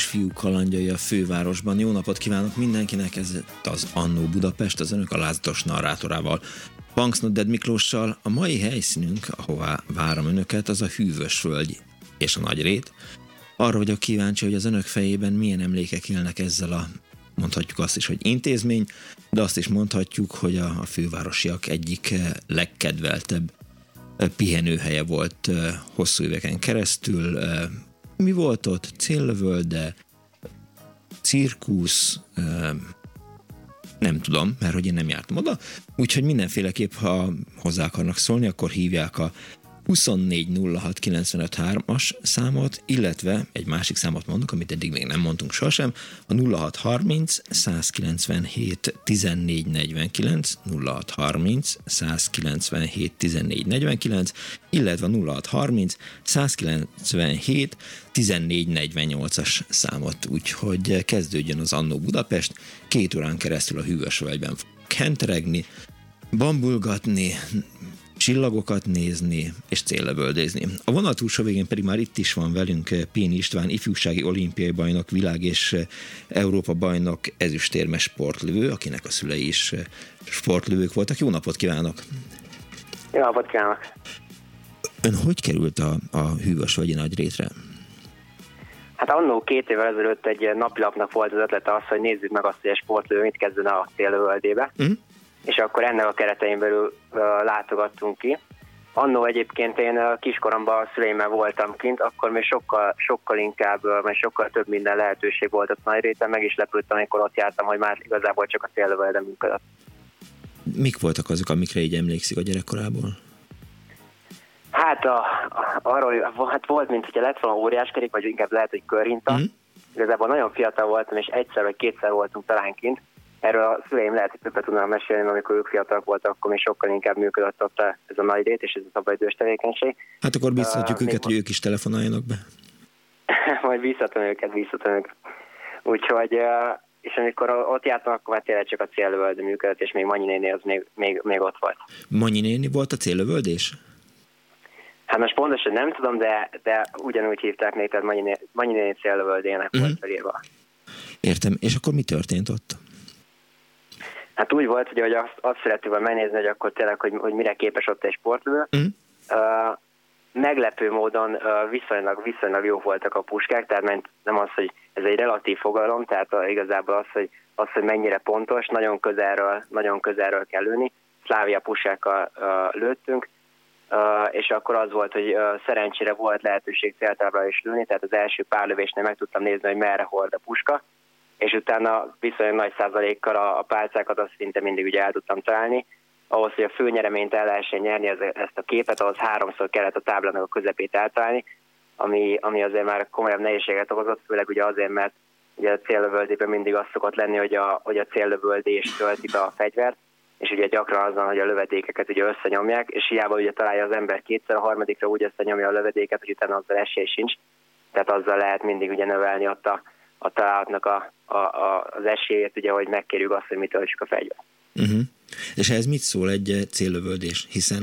Kisfiú kalandjai a fővárosban. Jó napot kívánok mindenkinek, ez az Annó Budapest, az önök alázatos narrátorával. Banksnodded Miklóssal a mai helyszínünk, ahová várom önöket, az a Hűvös Völgy és a Nagyrét. Arra vagyok kíváncsi, hogy az önök fejében milyen emlékek élnek ezzel a mondhatjuk azt is, hogy intézmény, de azt is mondhatjuk, hogy a, a fővárosiak egyik eh, legkedveltebb eh, pihenőhelye volt eh, hosszú éveken keresztül, mi volt ott? Célvölde, cirkusz, nem tudom, mert hogy én nem jártam oda, úgyhogy mindenféleképp, ha hozzá akarnak szólni, akkor hívják a 2406953-as számot, illetve egy másik számot mondok, amit eddig még nem mondtunk sosem, a 0630 197 1449, 0630 197 1449, illetve 0630 197 1448-as számot, úgyhogy kezdődjön az Annó Budapest, két órán keresztül a hűvös völgyben kenteregni, bambulgatni, csillagokat nézni és céllövöldézni. A vonal túlsó végén pedig már itt is van velünk Pén István, ifjúsági olimpiai bajnok, világ és eh, Európa bajnok, ezüstérmes sportlövő, akinek a szülei is eh, sportlövők voltak. Jó napot kívánok! Jó napot kívánok! Ön hogy került a, a hűvös vagy nagy rétre? Hát annó két évvel ezelőtt egy napilapnak volt az ötlete az, hogy nézzük meg azt, hogy a sportlövő mit kezdene a célövöldébe. Uh-huh és akkor ennek a keretein belül látogattunk ki. Annó egyébként én kiskoromban a szüleimmel voltam kint, akkor még sokkal, sokkal inkább, mert sokkal több minden lehetőség volt ott nagy réten, meg is lepődtem, amikor ott jártam, hogy már igazából csak a célvelde működött. Mik voltak azok, amikre így emlékszik a gyerekkorából? Hát a, a, arról hát volt, mint hogyha lett volna óriáskerék, vagy inkább lehet, hogy körinta. Mm. Igazából nagyon fiatal voltam, és egyszer vagy kétszer voltunk talán kint, Erről a szüleim lehet, hogy többet tudnak mesélni, amikor ők fiatalok voltak, akkor még sokkal inkább működött ott ez a nagy rét és ez a szabadidős tevékenység. Hát akkor bízhatjuk uh, őket, hogy ők is telefonáljanak be. Majd bízhatom őket, bízhatom őket. Úgyhogy, uh, és amikor ott jártam, akkor már tényleg csak a célövöld működött, és még Manyi néni az még, még, még ott volt. Manyi néni volt a célövöldés? Hát most pontosan nem tudom, de, de ugyanúgy hívták még, tehát Manyi, Manyi néni célövöldének uh-huh. volt felírva. Értem, és akkor mi történt ott? Hát úgy volt, hogy azt, azt szerettük volna megnézni, hogy akkor tényleg, hogy, hogy mire képes ott egy sportlövő. Mm. Uh, meglepő módon uh, viszonylag, viszonylag jó voltak a puskák, tehát nem az, hogy ez egy relatív fogalom, tehát uh, igazából az, hogy, az, hogy mennyire pontos, nagyon közelről, nagyon közelről kell lőni. Szlávia puskákkal uh, lőttünk, uh, és akkor az volt, hogy uh, szerencsére volt lehetőség céltábra is lőni, tehát az első pár lövésnél meg tudtam nézni, hogy merre hord a puska, és utána viszonylag nagy százalékkal a, a pálcákat azt szinte mindig ugye el tudtam találni. Ahhoz, hogy a főnyereményt el lehessen nyerni ez, ezt a képet, ahhoz háromszor kellett a táblának a közepét eltalálni, ami, ami azért már komolyabb nehézséget okozott, főleg ugye azért, mert ugye a céllövöldében mindig az szokott lenni, hogy a, hogy a céllövöldés tölti be a fegyvert, és ugye gyakran azon, hogy a lövedékeket ugye összenyomják, és hiába ugye találja az ember kétszer, a harmadikra úgy összenyomja a lövedéket, hogy utána azzal esély sincs, tehát azzal lehet mindig ugye növelni ott a, a találatnak a, a, a, az esélyét, ugye, hogy megkérjük azt, hogy mit töltsük a fegyvert. Uh-huh. És ez mit szól egy céllövöldés? Hiszen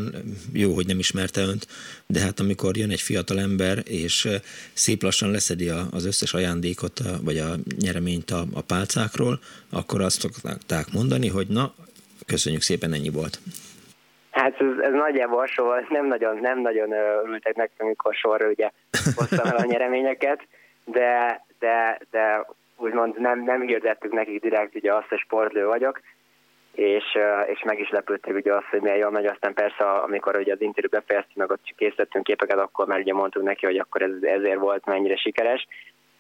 jó, hogy nem ismerte önt, de hát amikor jön egy fiatal ember, és szép lassan leszedi az összes ajándékot, vagy a nyereményt a, a pálcákról, akkor azt szokták mondani, hogy na, köszönjük szépen, ennyi volt. Hát ez, ez nagyjából hasonló, nem nagyon, nem nagyon ültek meg, amikor sorra ugye hoztam el a nyereményeket, de, de, de úgymond nem, nem hirdettük nekik direkt ugye azt, hogy sportlő vagyok, és, és meg is lepődtek ugye azt, hogy milyen jól megy, aztán persze amikor ugye az interjú befejeztünk, meg ott készítettünk képeket, akkor már ugye mondtuk neki, hogy akkor ez ezért volt mennyire sikeres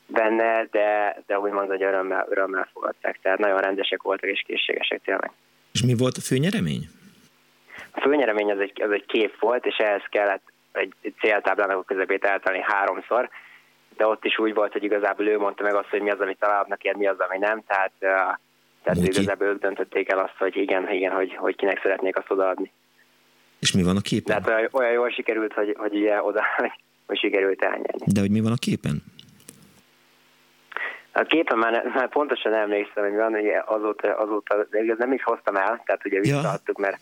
benne, de, de úgymond, hogy örömmel, örömmel fogadták, tehát nagyon rendesek voltak és készségesek tényleg. És mi volt a főnyeremény? A főnyeremény az egy, az egy kép volt, és ehhez kellett egy, egy céltáblának a közepét eltalálni háromszor, de ott is úgy volt, hogy igazából ő mondta meg azt, hogy mi az, amit találnak ilyen, mi az, ami nem, tehát, tehát igazából ők döntötték el azt, hogy igen, igen, hogy, hogy kinek szeretnék azt odaadni. És mi van a képen? Tehát olyan, olyan jól sikerült, hogy, hogy ugye oda, hogy, sikerült elnyerni. De hogy mi van a képen? A képen már, már pontosan emlékszem, hogy van, hogy azóta, azóta de nem is hoztam el, tehát ugye visszaadtuk, mert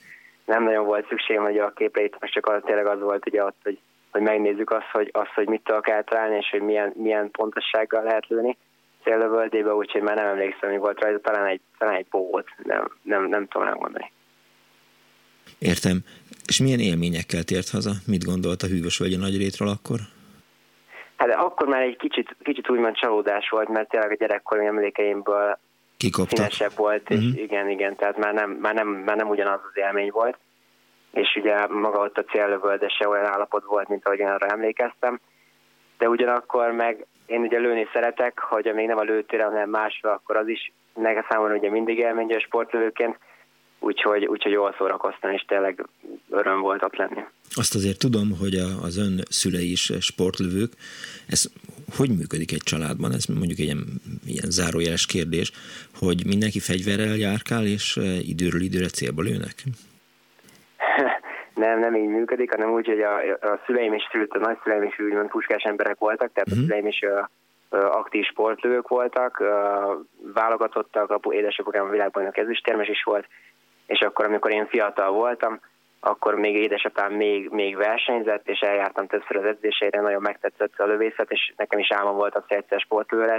nem nagyon volt szükség, hogy a képeit, most csak az, tényleg az volt ugye ott, hogy, hogy megnézzük azt, hogy, azt, hogy mit tudok eltalálni, és hogy milyen, milyen pontossággal lehet lőni céllövöldébe, úgyhogy már nem emlékszem, hogy volt rajta, talán egy, talán egy volt, nem, nem, nem tudom elmondani. Értem. És milyen élményekkel tért haza? Mit gondolt a hűvös vagy a nagy rétről akkor? Hát akkor már egy kicsit, kicsit úgymond csalódás volt, mert tényleg a gyerekkori emlékeimből Kikoptak. színesebb volt, és uh-huh. igen, igen, tehát már nem, már, nem, már nem ugyanaz az élmény volt, és ugye maga ott a céllövölde se olyan állapot volt, mint ahogy én arra emlékeztem, de ugyanakkor meg én ugye lőni szeretek, hogy még nem a lőtére, hanem másra, akkor az is nekem számomra ugye mindig élmény a sportlövőként, úgyhogy, úgyhogy jól szórakoztam, és tényleg öröm volt ott lenni. Azt azért tudom, hogy az ön szülei is sportlövők. Ez hogy működik egy családban? Ez mondjuk egy ilyen, ilyen zárójeles kérdés, hogy mindenki fegyverrel járkál, és időről időre célba lőnek? Nem, nem így működik, hanem úgy, hogy a, a szüleim is szült, a nagyszüleim is úgymond puskás emberek voltak, tehát uh-huh. a mhm. szüleim is a, aktív sportlők voltak, válogatottak, apu édesapukám a világbajnok ezüstérmes is volt, és akkor, amikor én fiatal voltam, akkor még édesapám még, még versenyzett, és eljártam többször az edzéseire, nagyon megtetszett a lövészet, és nekem is álmom volt az, hogy egyszer sportlőre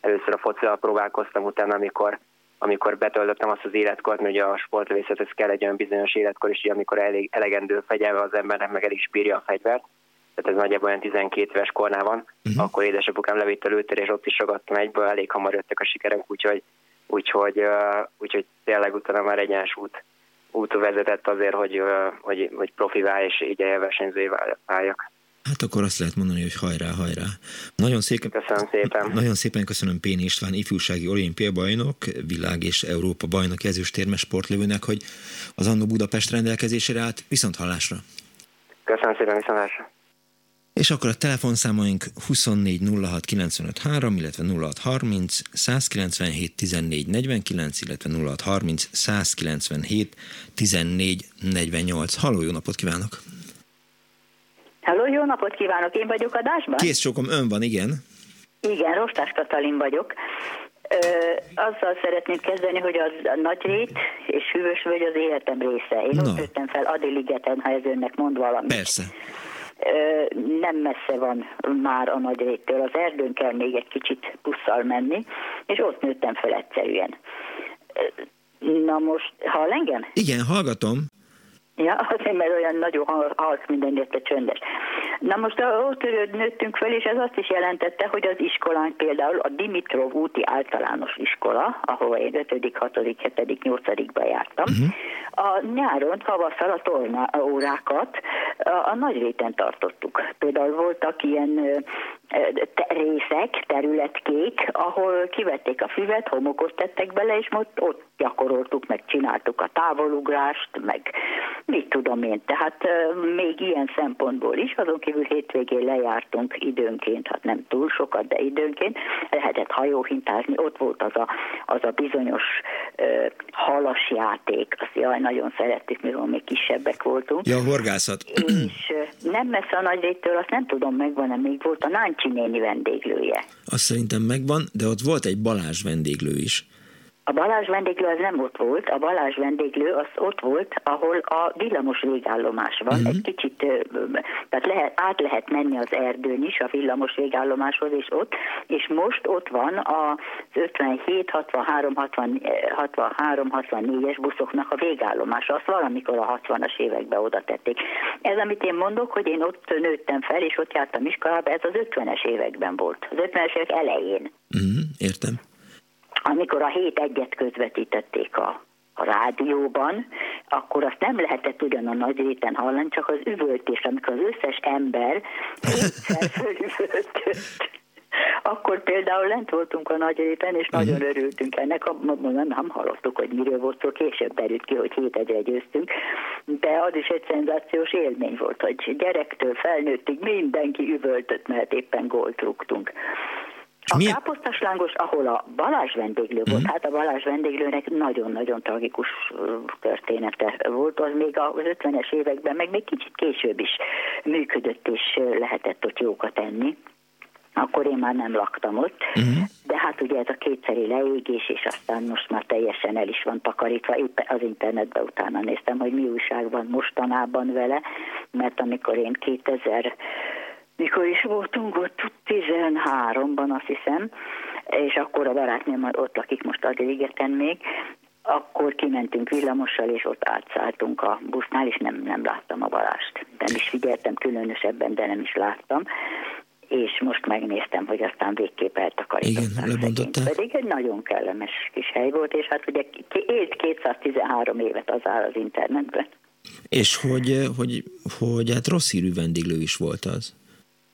Először a focival próbálkoztam, utána, amikor, amikor betöltöttem azt az életkort, mert ugye a sportlövészethez kell egy olyan bizonyos életkor, és amikor elég, elegendő fegyelme az embernek, meg el is bírja a fegyvert, tehát ez nagyjából olyan 12 éves kornál van, uh-huh. akkor édesapukám levitt a lőtér, és ott is ragadtam egyből, elég hamar jöttek a sikerek, úgyhogy, úgyhogy, uh, úgyhogy tényleg utána már egyens út, út vezetett azért, hogy, uh, hogy, hogy profivá és így versenyzői váljak. Hát akkor azt lehet mondani, hogy hajrá, hajrá. Nagyon szépen, köszönöm szépen. Nagyon szépen köszönöm Péni István, ifjúsági olimpia bajnok, világ és Európa bajnok ezüstérmes sportlövőnek, hogy az Annó Budapest rendelkezésére állt. Viszont hallásra. Köszönöm szépen, viszont hallásra. És akkor a telefonszámaink 24 06 95 3, illetve 06 30 197 14 49, illetve 06 30 197 14 48. Halló, jó napot kívánok! Halló, jó napot kívánok! Én vagyok adásban? Kész sokom, ön van, igen. Igen, Rostás Katalin vagyok. Ö, azzal szeretném kezdeni, hogy az a nagy rét és hűvös vagy az életem része. Én Na. ott jöttem fel Adiligeten, ha ez önnek mond valamit. Persze nem messze van már a nagy réttől. Az erdőn kell még egy kicsit busszal menni, és ott nőttem fel egyszerűen. Na most, hall engem? Igen, hallgatom. Ja, azért, mert olyan nagyon halk minden érte csöndes. Na most ott nőttünk fel, és ez azt is jelentette, hogy az iskolánk például a Dimitrov úti általános iskola, ahova én 5., 6., 7., 8. ba jártam, uh-huh. a nyáron, tavasszal a torna órákat a, a nagy réten tartottuk. Például voltak ilyen te- részek, területkék, ahol kivették a füvet, homokot tettek bele, és most ott gyakoroltuk, meg csináltuk a távolugrást, meg mit tudom én. Tehát még ilyen szempontból is, azon kívül hétvégén lejártunk időnként, hát nem túl sokat, de időnként, lehetett hajóhintázni, ott volt az a, az a bizonyos uh, halasjáték, azt jaj, nagyon szerettük, mivel még kisebbek voltunk. Ja, horgászat. És nem messze a nagy réttől, azt nem tudom, megvan-e, még volt a Náncsi néni vendéglője. Azt szerintem megvan, de ott volt egy Balázs vendéglő is. A Balázs vendéglő az nem ott volt, a Balázs vendéglő az ott volt, ahol a villamos végállomás van. Uh-huh. Egy kicsit, tehát lehet, át lehet menni az erdőn is a villamos végállomáshoz, és ott, és most ott van az 57, 63, 60, 63, 64-es buszoknak a végállomása. Azt valamikor a 60-as években oda tették. Ez, amit én mondok, hogy én ott nőttem fel, és ott jártam iskolába, ez az 50-es években volt. Az 50-es évek elején. Uh-huh, értem amikor a hét egyet közvetítették a, a rádióban, akkor azt nem lehetett ugyan a nagy réten hallani, csak az üvöltés, amikor az összes ember fölüvöltött. Akkor például lent voltunk a nagy réten, és nagyon uh-huh. örültünk ennek, nem, nem hallottuk, hogy miről volt szó, később derült ki, hogy hét egyre győztünk, de az is egy szenzációs élmény volt, hogy gyerektől felnőttig mindenki üvöltött, mert éppen gólt rúgtunk. A milyen... káposztaslángos, ahol a Balázs vendéglő volt, uh-huh. hát a Balázs vendéglőnek nagyon-nagyon tragikus története volt, az még az 50-es években, meg még kicsit később is működött, és lehetett ott jókat enni akkor én már nem laktam ott, uh-huh. de hát ugye ez a kétszeri leégés, és aztán most már teljesen el is van takarítva, éppen az internetben utána néztem, hogy mi újság van mostanában vele, mert amikor én 2000 mikor is voltunk ott 13-ban azt hiszem, és akkor a barátnőm ott lakik most a Ligeten még, akkor kimentünk villamossal, és ott átszálltunk a busznál, és nem, nem láttam a balást. Nem is figyeltem különösebben, de nem is láttam és most megnéztem, hogy aztán végképp eltakarították. Igen. Pedig egy nagyon kellemes kis hely volt, és hát ugye élt 213 évet az áll az internetben. És hogy, hogy, hogy hát rossz hírű vendéglő is volt az.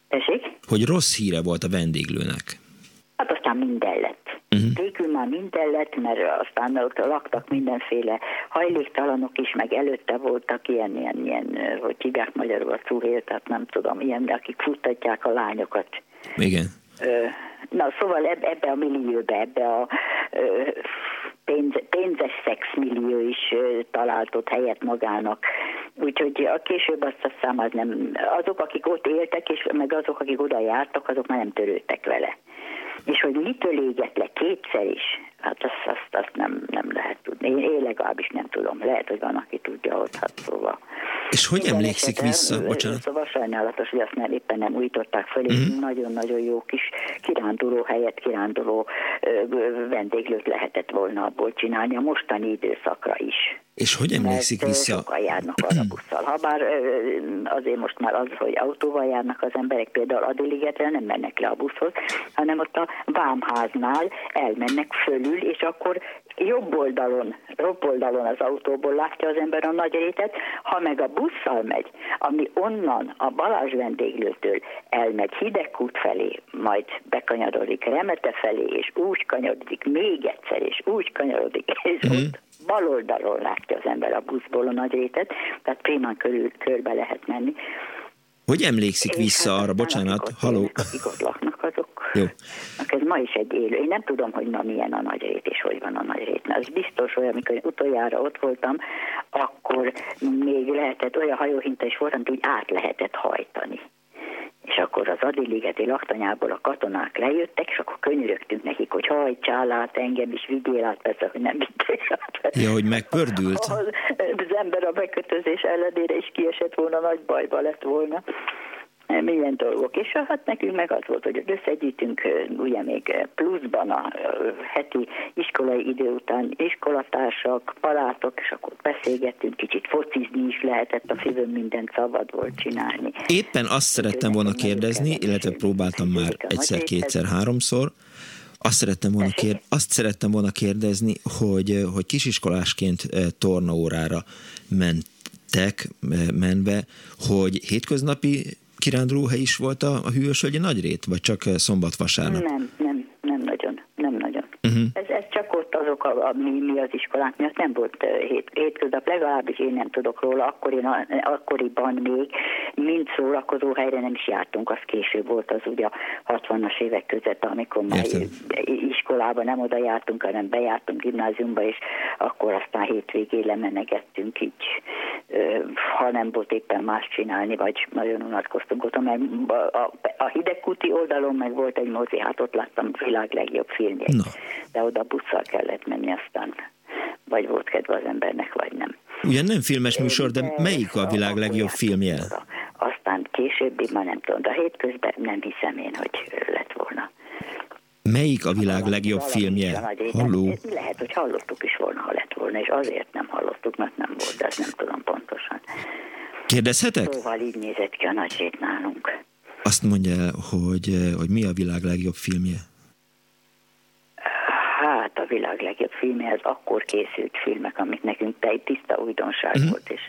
Esik? Hogy rossz híre volt a vendéglőnek. Hát aztán minden lett. Uh-huh. Végül már minden lett, mert aztán ott laktak mindenféle hajléktalanok is, meg előtte voltak ilyen, ilyen, ilyen hogy hívják magyarul a cuhél, tehát nem tudom, ilyen, akik futtatják a lányokat. Igen. Na, szóval ebbe, a millióbe, ebbe a pénz, pénzes szexmillió is talált ott helyet magának. Úgyhogy a később azt a szám az nem, azok, akik ott éltek, és meg azok, akik oda jártak, azok már nem törődtek vele. És hogy mitől égett le kétszer is, hát azt, azt, azt nem, nem lehet tudni. Én, én legalábbis nem tudom. Lehet, hogy van, aki tudja ott, hát szóval. És hogy Minden emlékszik esetem, vissza? Bocsánat. Szóval sajnálatos, hogy azt nem éppen nem újították föl, és mm. nagyon-nagyon jó kis kiránduló helyet, kiránduló vendéglőt lehetett volna abból csinálni a mostani időszakra is. És hogy emlékszik Mert vissza? Sokan járnak arra busszal. Habár azért most már az, hogy autóval járnak az emberek, például Adiligetre nem mennek le a buszhoz, hanem ott a Vámháznál elmennek fölül, és akkor jobb oldalon, jobb oldalon az autóból látja az ember a nagy rétet, ha meg a busszal megy, ami onnan a Balázs vendéglőtől elmegy Hidegkút felé, majd bekanyarodik Remete felé, és úgy kanyarodik még egyszer, és úgy kanyarodik, és mm. ott bal oldalon látja az ember a buszból a nagy rétet, tehát primán körül körbe lehet menni. Hogy emlékszik és vissza hát arra, bocsánat, akik haló? Akik ott laknak, azok, Jó. ez ma is egy élő. Én nem tudom, hogy ma milyen a nagy rét, és hogy van a nagy rét. Az biztos olyan, amikor utoljára ott voltam, akkor még lehetett, olyan hajóhinta is volt, amit így át lehetett hajtani és akkor az Adiligeti laktanyából a katonák lejöttek, és akkor könyörögtünk nekik, hogy hajtsál át engem is, vigyél át, persze, hogy nem vitték át. Ja, hogy megpördült? Az, az ember a bekötözés ellenére is kiesett volna, nagy bajba lett volna milyen dolgok. És hát nekünk meg az volt, hogy összegyűjtünk ugye még pluszban a heti iskolai idő után iskolatársak, palátok, és akkor beszélgettünk, kicsit focizni is lehetett, a főben mindent szabad volt csinálni. Éppen azt szerettem volna kérdezni, illetve próbáltam már egyszer, kétszer, háromszor, azt szerettem volna, kér, azt szerettem volna kérdezni, hogy, hogy kisiskolásként tornaórára mentek, menve, hogy hétköznapi kirándulóhely is volt a, a Hűvösvölgyi Nagyrét, vagy csak szombat-vasárnap? Nem, nem, nem nagyon, nem nagyon. Uh-huh. Ez, ez azok, a, a, mi, mi az iskolák miatt nem volt hét, hétköznap, legalábbis én nem tudok róla, akkor én, akkoriban még mint szórakozó helyre nem is jártunk, az később volt az ugye a 60-as évek között, amikor már iskolában nem oda jártunk, hanem bejártunk gimnáziumba, és akkor aztán hétvégén lemenegettünk így, ha nem volt éppen más csinálni, vagy nagyon unatkoztunk ott, mert a, a, a hidegkúti oldalon meg volt egy mozi, hát ott láttam a világ legjobb filmjét, no. de oda busszal kellett menni aztán, vagy volt kedve az embernek, vagy nem. Ugyan nem filmes műsor, de melyik a világ legjobb filmje? Aztán későbbi, már nem tudom, de a hétközben nem hiszem én, hogy lett volna. Melyik a világ legjobb filmje? Halló? Lehet, hogy hallottuk is volna, ha lett volna, és azért nem hallottuk, mert nem volt, de ezt nem tudom pontosan. Kérdezhetek? Szóval így nézett ki a nagy nálunk. Azt mondja, hogy, hogy mi a világ legjobb filmje? A világ legjobb filmhez akkor készült filmek, amik nekünk egy tiszta újdonság volt, és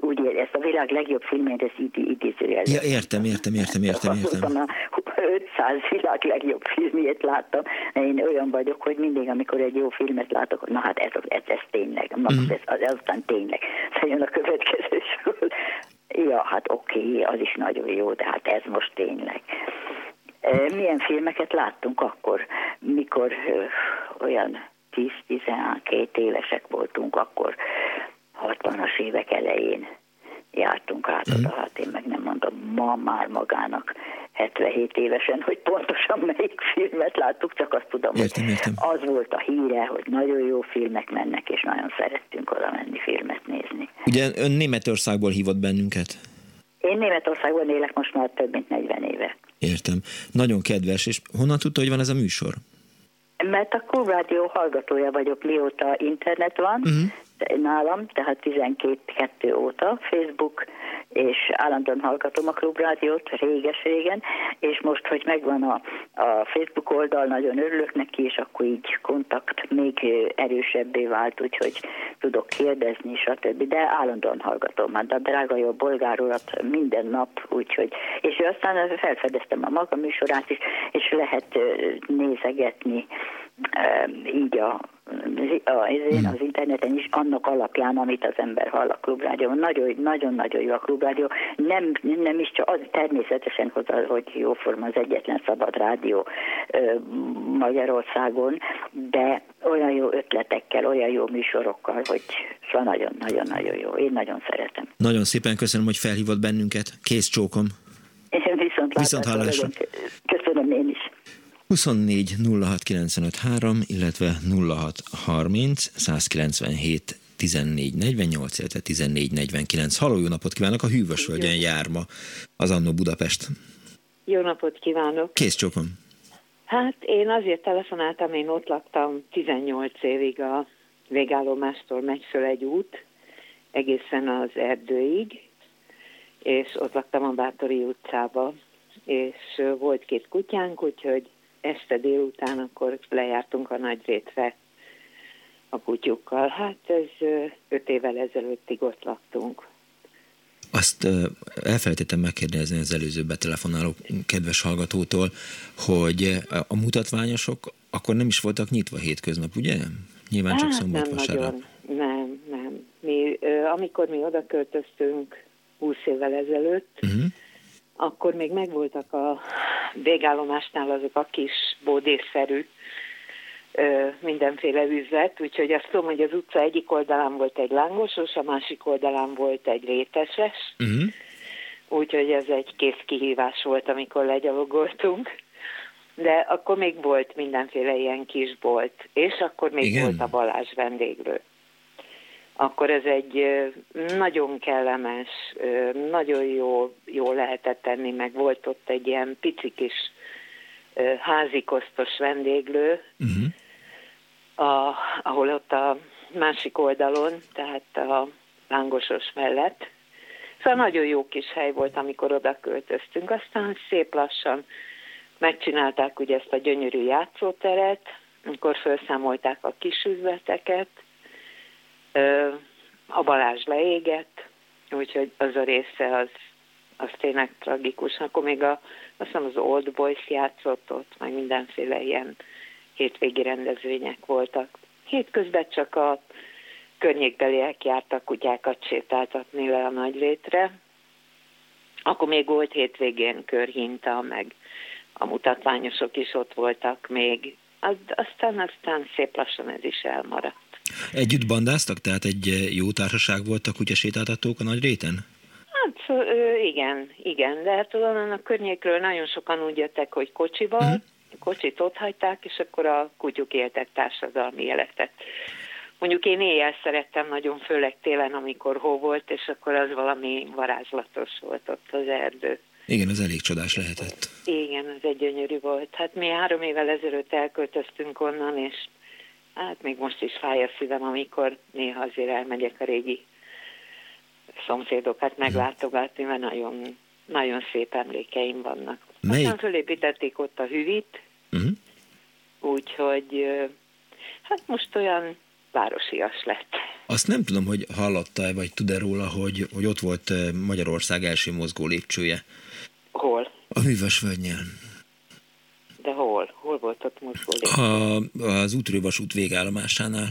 úgy ezt a világ legjobb filmét, ezt idézőjel. Ja, értem, értem, értem, értem, értem. A 500 világ legjobb filmjét láttam. Én olyan vagyok, hogy mindig, amikor egy jó filmet látok, na hát ez, ez, ez tényleg, mm. ez, az, aztán tényleg. Jön a következő sor. Ja, hát oké, okay, az is nagyon jó, de hát ez most tényleg. Milyen filmeket láttunk akkor, mikor olyan 10-12 évesek voltunk, akkor 60-as évek elején jártunk át oda, mm. hát én meg nem mondom, ma már magának 77 évesen, hogy pontosan melyik filmet láttuk, csak azt tudom, értem, értem. az volt a híre, hogy nagyon jó filmek mennek, és nagyon szerettünk oda menni filmet nézni. Ugye ön Németországból hívott bennünket? Én Németországban élek most már több mint 40 éve. Értem. Nagyon kedves. És honnan tudta, hogy van ez a műsor? Mert a Klubrádió hallgatója vagyok, mióta internet van, uh-huh nálam, tehát 12 óta, Facebook, és állandóan hallgatom a klubrádiót, réges-régen, és most, hogy megvan a, a Facebook oldal, nagyon örülök neki, és akkor így kontakt még erősebbé vált, úgyhogy tudok kérdezni, stb. De állandóan hallgatom, hát a drága jó bolgár urat minden nap, úgyhogy, és aztán felfedeztem a maga műsorát is, és lehet nézegetni így a, a, az interneten is annak alapján, amit az ember hall a klubrádió. Nagyon-nagyon jó a klubrádió. Nem, nem is csak az természetesen, hogy jóforma az egyetlen szabad rádió Magyarországon, de olyan jó ötletekkel, olyan jó műsorokkal, hogy szóval nagyon-nagyon-nagyon jó. Én nagyon szeretem. Nagyon szépen köszönöm, hogy felhívott bennünket. Kész csókom. Viszont, Viszont hallásra. Köszönöm én is. 24 06 95 3, illetve 06 30 197 14 48, illetve 14 49. Halló, jó napot kívánok! A Hűvös Völgyen jár ma az Annó Budapest. Jó napot kívánok! Kész csokom! Hát én azért telefonáltam, én ott laktam 18 évig a végállomástól megy föl egy út, egészen az erdőig, és ott laktam a Bátori utcába, és volt két kutyánk, úgyhogy este délután akkor lejártunk a nagy rétre a kutyukkal. Hát ez öt évvel ezelőttig ott laktunk. Azt elfelejtettem megkérdezni az előző betelefonáló kedves hallgatótól, hogy a mutatványosok akkor nem is voltak nyitva hétköznap, ugye? Nyilván csak hát szombat nem vasárnap. Nagyon, nem, nem. Mi, amikor mi oda költöztünk 20 évvel ezelőtt, uh-huh akkor még megvoltak a végállomásnál azok a kis bódészerű mindenféle üzlet, úgyhogy azt tudom, hogy az utca egyik oldalán volt egy lángosos, a másik oldalán volt egy réteses, uh-huh. úgyhogy ez egy kész kihívás volt, amikor legyalogoltunk. De akkor még volt mindenféle ilyen kis bolt, és akkor még Igen. volt a Balázs vendéglő akkor ez egy nagyon kellemes, nagyon jó, jó lehetett tenni, meg volt ott egy ilyen pici kis házikosztos vendéglő, uh-huh. a, ahol ott a másik oldalon, tehát a lángosos mellett. Szóval nagyon jó kis hely volt, amikor oda költöztünk. Aztán szép lassan megcsinálták ugye ezt a gyönyörű játszóteret, amikor felszámolták a kis üzleteket, a Balázs leégett, úgyhogy az a része az, az tényleg tragikus. Akkor még a, azt hiszem az Old Boys játszott ott, meg mindenféle ilyen hétvégi rendezvények voltak. Hétközben csak a környékbeliek jártak kutyákat sétáltatni le a nagy létre. Akkor még volt hétvégén körhinta, meg a mutatványosok is ott voltak még. Aztán, aztán szép lassan ez is elmaradt. Együtt bandáztak? Tehát egy eh, jó társaság volt a kutyasétáltatók a nagy réten? Hát igen, igen, de hát onnan a környékről nagyon sokan úgy jöttek, hogy kocsival, uh-huh. kocsit ott hagyták, és akkor a kutyuk éltek társadalmi életet. Mondjuk én éjjel szerettem nagyon, főleg télen, amikor hó volt, és akkor az valami varázslatos volt ott az erdő. Igen, az elég csodás lehetett. Igen, az egy gyönyörű volt. Hát mi három évvel ezelőtt elköltöztünk onnan, és Hát még most is fáj a szívem, amikor néha azért elmegyek a régi szomszédokat meglátogatni, mert nagyon, nagyon szép emlékeim vannak. Melyik? Aztán fölépítették ott a hüvit, uh-huh. úgyhogy Hát most olyan városias lett. Azt nem tudom, hogy hallotta-e, vagy tud-e róla, hogy, hogy ott volt Magyarország első mozgó lépcsője. Hol? A hol? Hol volt ott mozgó lépcső? A, az útrővasút végállomásánál.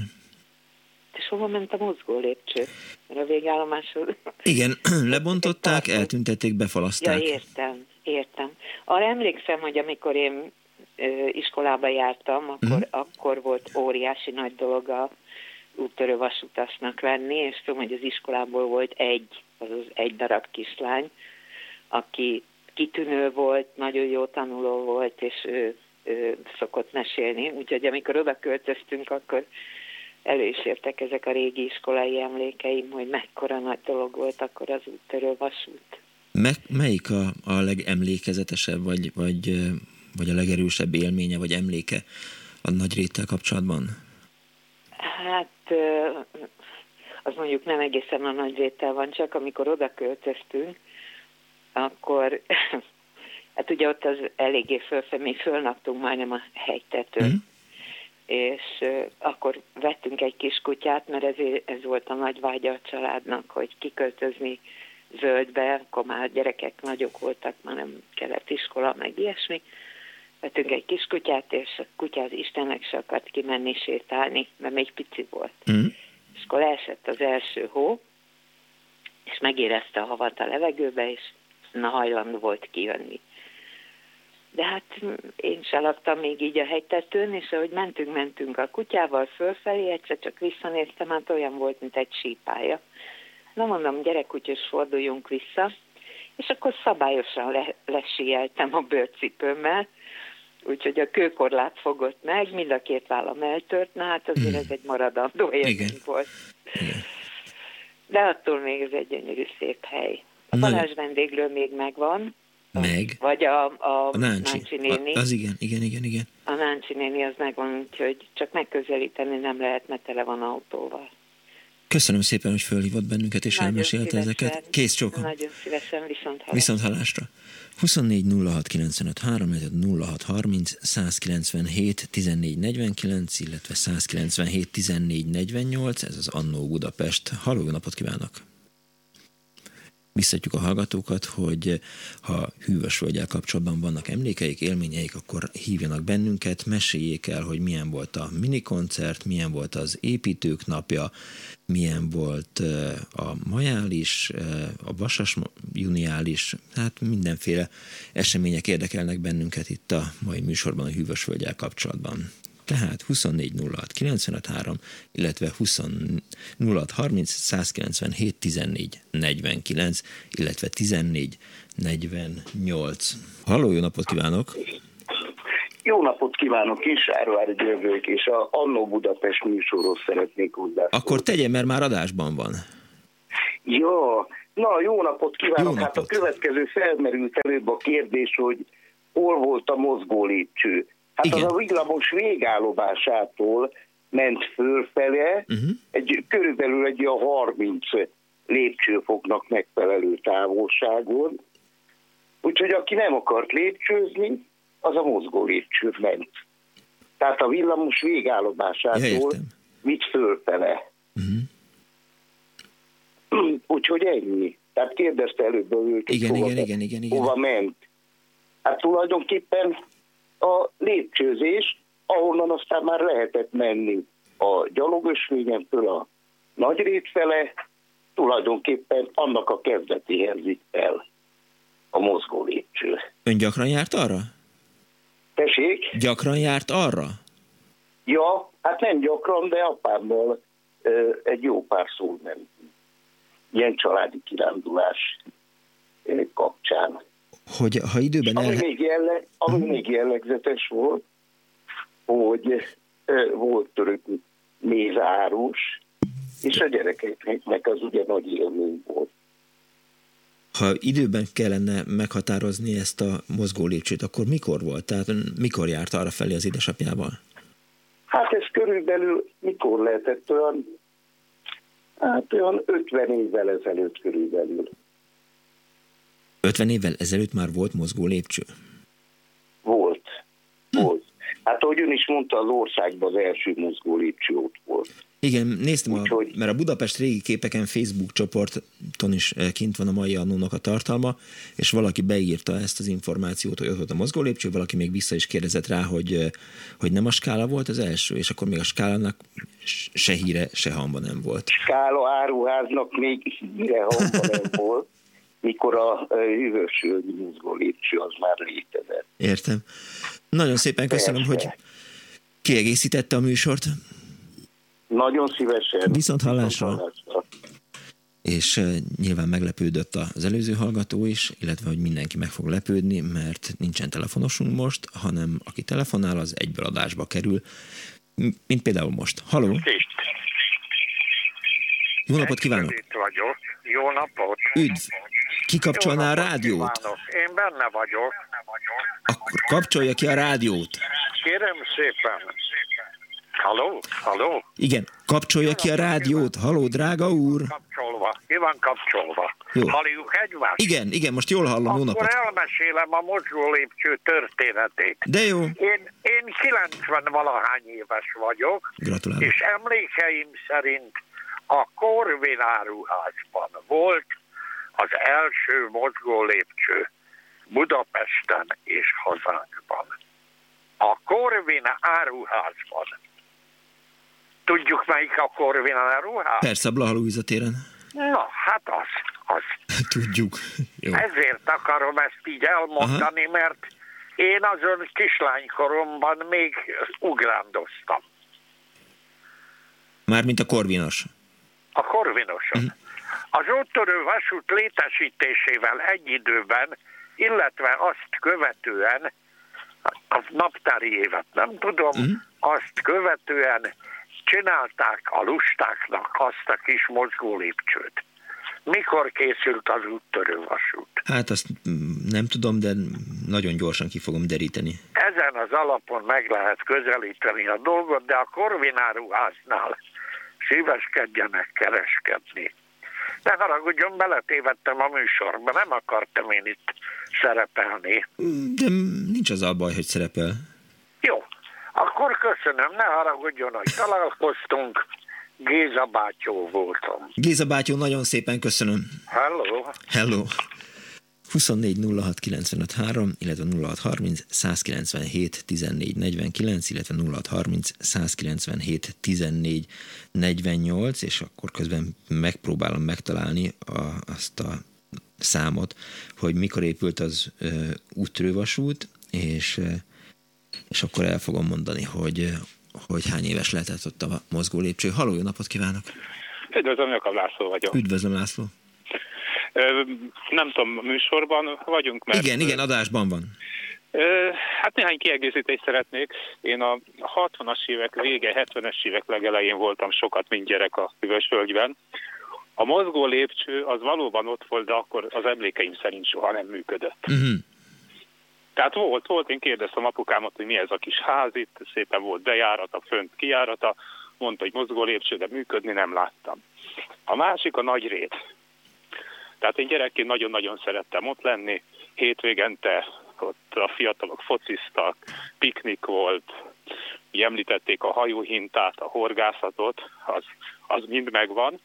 És hova ment a mozgó lépcső? Mert a végállomáshoz... Igen, lebontották, eltüntették, befalaszták. Ja, értem, értem. Arra emlékszem, hogy amikor én iskolába jártam, akkor, mm. akkor volt óriási nagy dolog a úttörő vasutasnak lenni, és tudom, hogy az iskolából volt egy, azaz egy darab kislány, aki kitűnő volt, nagyon jó tanuló volt, és ő szokott mesélni. Úgyhogy amikor oda költöztünk, akkor elő is értek ezek a régi iskolai emlékeim, hogy mekkora nagy dolog volt akkor az úttörő vasút. Me- melyik a, a legemlékezetesebb, vagy, vagy, vagy a legerősebb élménye, vagy emléke a nagy réttel kapcsolatban? Hát az mondjuk nem egészen a nagy réttel van, csak amikor oda költöztünk, akkor hát ugye ott az eléggé fölfelé, mi fölnaptunk majdnem a hegytetőn, mm. és uh, akkor vettünk egy kis kutyát, mert ez, ez volt a nagy vágya a családnak, hogy kiköltözni zöldbe, akkor már gyerekek nagyok voltak, már nem kellett iskola, meg ilyesmi. Vettünk egy kis kutyát, és a kutya az Istennek se akart kimenni sétálni, mert még pici volt. Mm. És akkor leesett az első hó, és megérezte a havat a levegőbe, és na hajlandó volt kijönni. De hát én se laktam még így a hegytetőn, és ahogy mentünk, mentünk a kutyával fölfelé, egyszer csak visszanéztem, hát olyan volt, mint egy sípája. Na mondom, gyerekkutyus, forduljunk vissza, és akkor szabályosan le, lesieltem a bőrcipőmmel, úgyhogy a kőkorlát fogott meg, mind a két vállam eltört, na hát azért mm. ez egy maradandó élmény volt. Igen. De attól még ez egy gyönyörű szép hely. A Balázs vendéglő még megvan. Meg? Vagy a, a, a Náncsi. Náncsi néni. A, az igen, igen, igen, igen. A Náncsi néni az megvan, úgyhogy csak megközelíteni nem lehet, mert tele van autóval. Köszönöm szépen, hogy fölhívott bennünket és elmesélte ezeket. Kész csókom. Nagyon szívesen, viszont hallásra. Viszont hallásra. 24 06 95 3, 06 30 197 14 49, illetve 197 14 48, ez az Annó Budapest. Halló, napot kívánok! Biztatjuk a hallgatókat, hogy ha hűvös völgyel kapcsolatban vannak emlékeik, élményeik, akkor hívjanak bennünket, meséljék el, hogy milyen volt a minikoncert, milyen volt az építők napja, milyen volt a majális, a vasas juniális, hát mindenféle események érdekelnek bennünket itt a mai műsorban a hűvös völgyel kapcsolatban. Tehát 24 06 95 3, illetve 20 06 30 197 14 49, illetve 14 48. Halló, jó napot kívánok! Jó napot kívánok, Kisárvár Györgők, és a Annó Budapest műsorról szeretnék hozzá. Akkor tegye, mert már adásban van. Jó, na jó napot kívánok. Jó napot. Hát a következő felmerült előbb a kérdés, hogy hol volt a mozgó lépcső. Hát Igen. az a villamos végállomásától ment fölfele, uh-huh. egy, körülbelül egy a 30 lépcsőfoknak megfelelő távolságon. Úgyhogy aki nem akart lépcsőzni, az a mozgó lépcső ment. Tehát a villamos végállomásától ja, mit fölfele. Uh-huh. Úgyhogy ennyi. Tehát kérdezte előbb őket, igen, hova, igen, igen, igen, igen. hova ment. Hát tulajdonképpen a lépcsőzés, ahonnan aztán már lehetett menni a gyalogösvényen föl a nagy fele, tulajdonképpen annak a kezdetéhez vitt el a mozgó lépcső. Ön gyakran járt arra? Tessék? Gyakran járt arra? Ja, hát nem gyakran, de apámmal ö, egy jó pár szó nem. Ilyen családi kirándulás ö, kapcsán hogy ha időben... Ami, el... még, jelleg, ami hmm. még jellegzetes volt, hogy volt török mézárus, és a gyerekeknek az ugye nagy élmény volt. Ha időben kellene meghatározni ezt a mozgó lépcsőt, akkor mikor volt? Tehát mikor járt arra felé az édesapjával? Hát ez körülbelül mikor lehetett olyan, hát olyan 50 évvel ezelőtt körülbelül. 50 évvel ezelőtt már volt mozgó lépcső? Volt. Volt. Hát ahogy ön is mondta, az országban az első mozgó lépcső ott volt. Igen, néztem, a, mert a Budapest régi képeken Facebook csoporton is eh, kint van a mai annónak a tartalma, és valaki beírta ezt az információt, hogy ott volt a mozgó lépcső, valaki még vissza is kérdezett rá, hogy, eh, hogy nem a skála volt az első, és akkor még a skálának se híre, se hamba nem volt. Skála áruháznak még híre, hamba nem volt, mikor a hűvös mozgó lépcső az már létezett. Értem. Nagyon szépen köszönöm, Persze. hogy kiegészítette a műsort. Nagyon szívesen. Viszont hallásra. Viszont hallásra. És uh, nyilván meglepődött az előző hallgató is, illetve hogy mindenki meg fog lepődni, mert nincsen telefonosunk most, hanem aki telefonál, az egyből adásba kerül, mint például most. Haló? Jó napot kívánok! Itt vagyok. Jó napot! Üdv! Kikapcsolná a rádiót? Én benne vagyok. Akkor kapcsolja ki a rádiót. Kérem szépen. Halló? Halló? Igen, kapcsolja ki a rádiót. Halló, drága úr. Kapcsolva. Ki van kapcsolva? Jó. Halljuk egymást? Igen, igen, most jól hallom. Jó napot. Akkor elmesélem a mozgó lépcső történetét. De jó. Én, én 90 valahány éves vagyok. Gratulálok. És emlékeim szerint a Corvin áruházban volt az első mozgó lépcső Budapesten és hazánkban. A Corvin áruházban Tudjuk, melyik a Corvina ruhá? Persze, Blaha téren. Na, hát az, az. Tudjuk. Jó. Ezért akarom ezt így elmondani, Aha. mert én azon kislánykoromban még ugrándoztam. Mármint a korvinos. A korvinoson. Uh-huh. Az úttörő vasút létesítésével egy időben, illetve azt követően, a naptári évet nem tudom, uh-huh. azt követően csinálták a lustáknak azt a kis mozgó lépcsőt. Mikor készült az úttörővasút? Hát azt nem tudom, de nagyon gyorsan ki fogom deríteni. Ezen az alapon meg lehet közelíteni a dolgot, de a korvináruháznál szíveskedjenek kereskedni. Ne haragudjon, beletévettem a műsorba, nem akartam én itt szerepelni. De nincs az a baj, hogy szerepel. Jó, akkor köszönöm, ne haragudjon, hogy találkoztunk. Géza bátyó voltam. Géza bátyó, nagyon szépen köszönöm. Hello. Hello. 24 06 95 3, illetve 06 30 197 14 49, illetve 06 30 197 14 48, és akkor közben megpróbálom megtalálni a, azt a számot, hogy mikor épült az ö, útrővasút, és és akkor el fogom mondani, hogy, hogy hány éves lehetett ott a mozgó lépcső. Haló, jó napot kívánok! Üdvözlöm, Jakab László vagyok. Üdvözlöm, László. Nem tudom, műsorban vagyunk, mert... Igen, igen, adásban van. Hát néhány kiegészítést szeretnék. Én a 60-as évek vége, 70-es évek legelején voltam sokat, mint gyerek a Hüvösvölgyben. A mozgó lépcső az valóban ott volt, de akkor az emlékeim szerint soha nem működött. Uh-huh. Tehát volt, volt, én kérdeztem apukámat, hogy mi ez a kis ház itt, szépen volt bejárata, fönt kijárata, mondta, hogy mozgó lépcső, de működni nem láttam. A másik a nagy rét. Tehát én gyerekként nagyon-nagyon szerettem ott lenni, hétvégente ott a fiatalok fociztak, piknik volt, említették a hajóhintát, a horgászatot, az, az mind megvan.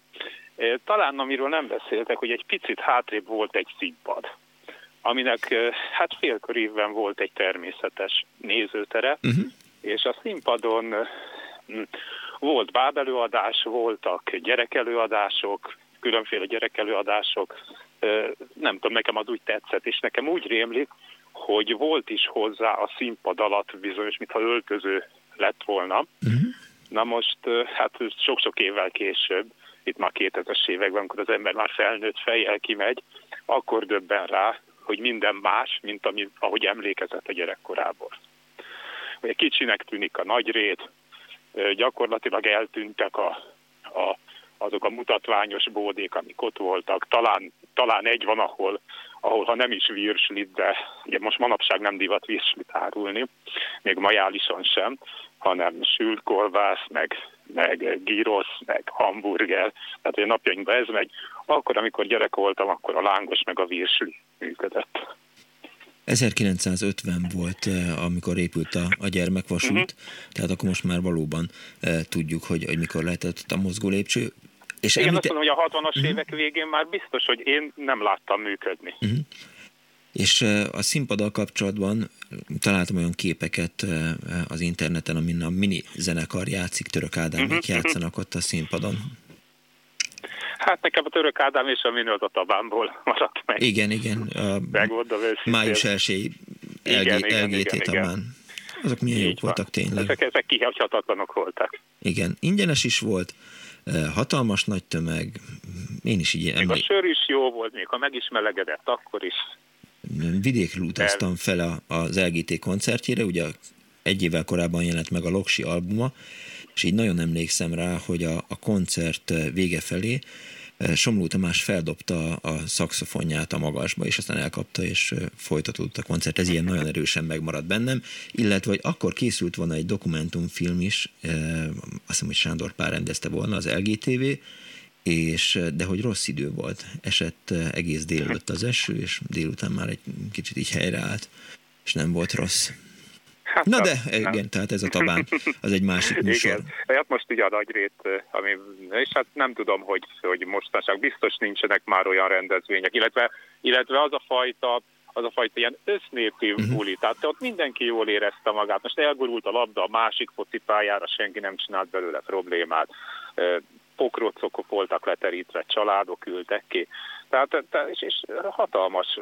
Talán amiről nem beszéltek, hogy egy picit hátrébb volt egy színpad aminek hát félkörívben volt egy természetes nézőtere, uh-huh. és a színpadon volt bábelőadás, voltak gyerekelőadások, különféle gyerekelőadások, nem tudom, nekem az úgy tetszett, és nekem úgy rémlik, hogy volt is hozzá a színpad alatt bizonyos, mintha öltöző lett volna. Uh-huh. Na most, hát sok-sok évvel később, itt már 2000-es években, amikor az ember már felnőtt fejjel kimegy, akkor döbben rá, hogy minden más, mint ami, ahogy emlékezett a gyerekkorából. Ugye kicsinek tűnik a nagy rét, gyakorlatilag eltűntek a, a, azok a mutatványos bódék, amik ott voltak. Talán, talán egy van, ahol, ahol ha nem is virslit, de ugye most manapság nem divat virslit árulni, még majálison sem, hanem sült kolvász, meg, meg gyrosz, meg hamburger. Tehát a napjainkban ez megy. Akkor, amikor gyerek voltam, akkor a lángos meg a virsli működött. 1950 volt, eh, amikor épült a, a gyermekvasút, uh-huh. tehát akkor most már valóban e, tudjuk, hogy, hogy mikor lehetett a mozgó lépcső. És Igen, említe... azt mondom, hogy a 60-as uh-huh. évek végén már biztos, hogy én nem láttam működni. Uh-huh. És a színpaddal kapcsolatban találtam olyan képeket az interneten, amin a mini zenekar játszik, Török Ádámék uh-huh. játszanak ott a színpadon. Hát nekem a Török Ádám és a Minőt a Tabámból maradt meg. Igen, igen. A Megmondom Május 1 LG, Tabán. Azok milyen jók voltak tényleg. Ezek, ezek kihagyhatatlanok voltak. Igen, ingyenes is volt, hatalmas nagy tömeg, én is így emlékszem. Még a sör is jó volt, még ha meg is melegedett, akkor is vidékről utaztam fel az LGT koncertjére, ugye egy évvel korábban jelent meg a Loksi albuma, és így nagyon emlékszem rá, hogy a, a koncert vége felé Somló Tamás feldobta a szakszofonját a magasba, és aztán elkapta, és folytatódott a koncert. Ez ilyen nagyon erősen megmaradt bennem, illetve, hogy akkor készült volna egy dokumentumfilm is, azt hiszem, hogy Sándor Pár rendezte volna az LGTV, és, de hogy rossz idő volt, esett egész délelőtt az eső, és délután már egy kicsit így helyreállt, és nem volt rossz. Hát, Na de, igen, nem. tehát ez a tabán, az egy másik műsor. Igen, hát most ugye a nagyrét, ami, és hát nem tudom, hogy, hogy mostanság biztos nincsenek már olyan rendezvények, illetve, illetve az a fajta, az a fajta ilyen össznépi uh-huh. buli, tehát ott mindenki jól érezte magát. Most elgurult a labda a másik focipályára, senki nem csinált belőle problémát pokrocok voltak leterítve, családok ültek ki. Tehát, és, és hatalmas,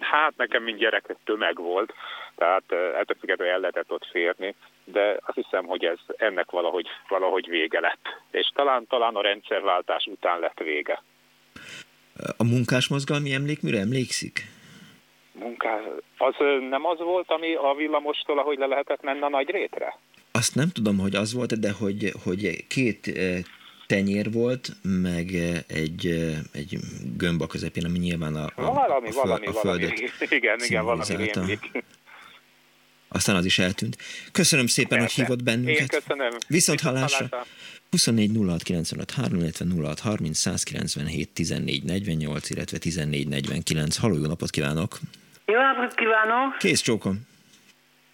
hát nekem mind gyerek tömeg volt, tehát ettől függetlenül el lehetett ott férni, de azt hiszem, hogy ez ennek valahogy, valahogy vége lett. És talán, talán a rendszerváltás után lett vége. A munkásmozgalmi emlékműre emlékszik? Munkás, az nem az volt, ami a villamostól, ahogy le lehetett menni a nagy rétre? Azt nem tudom, hogy az volt, de hogy, hogy két tenyér volt, meg eh, egy, eh, egy gömb a közepén, ami nyilván a, a, valami, a, föl, valami, a földet valami. Igen, igen, valami rémlik. Aztán az is eltűnt. Köszönöm szépen, Persze. hogy hívott bennünket. Én köszönöm. Viszont hallásra. 24 06 95 3, illetve 06 30 197 14 48, illetve 14 49. Halló, jó napot kívánok! Jó napot kívánok! Kész csókom!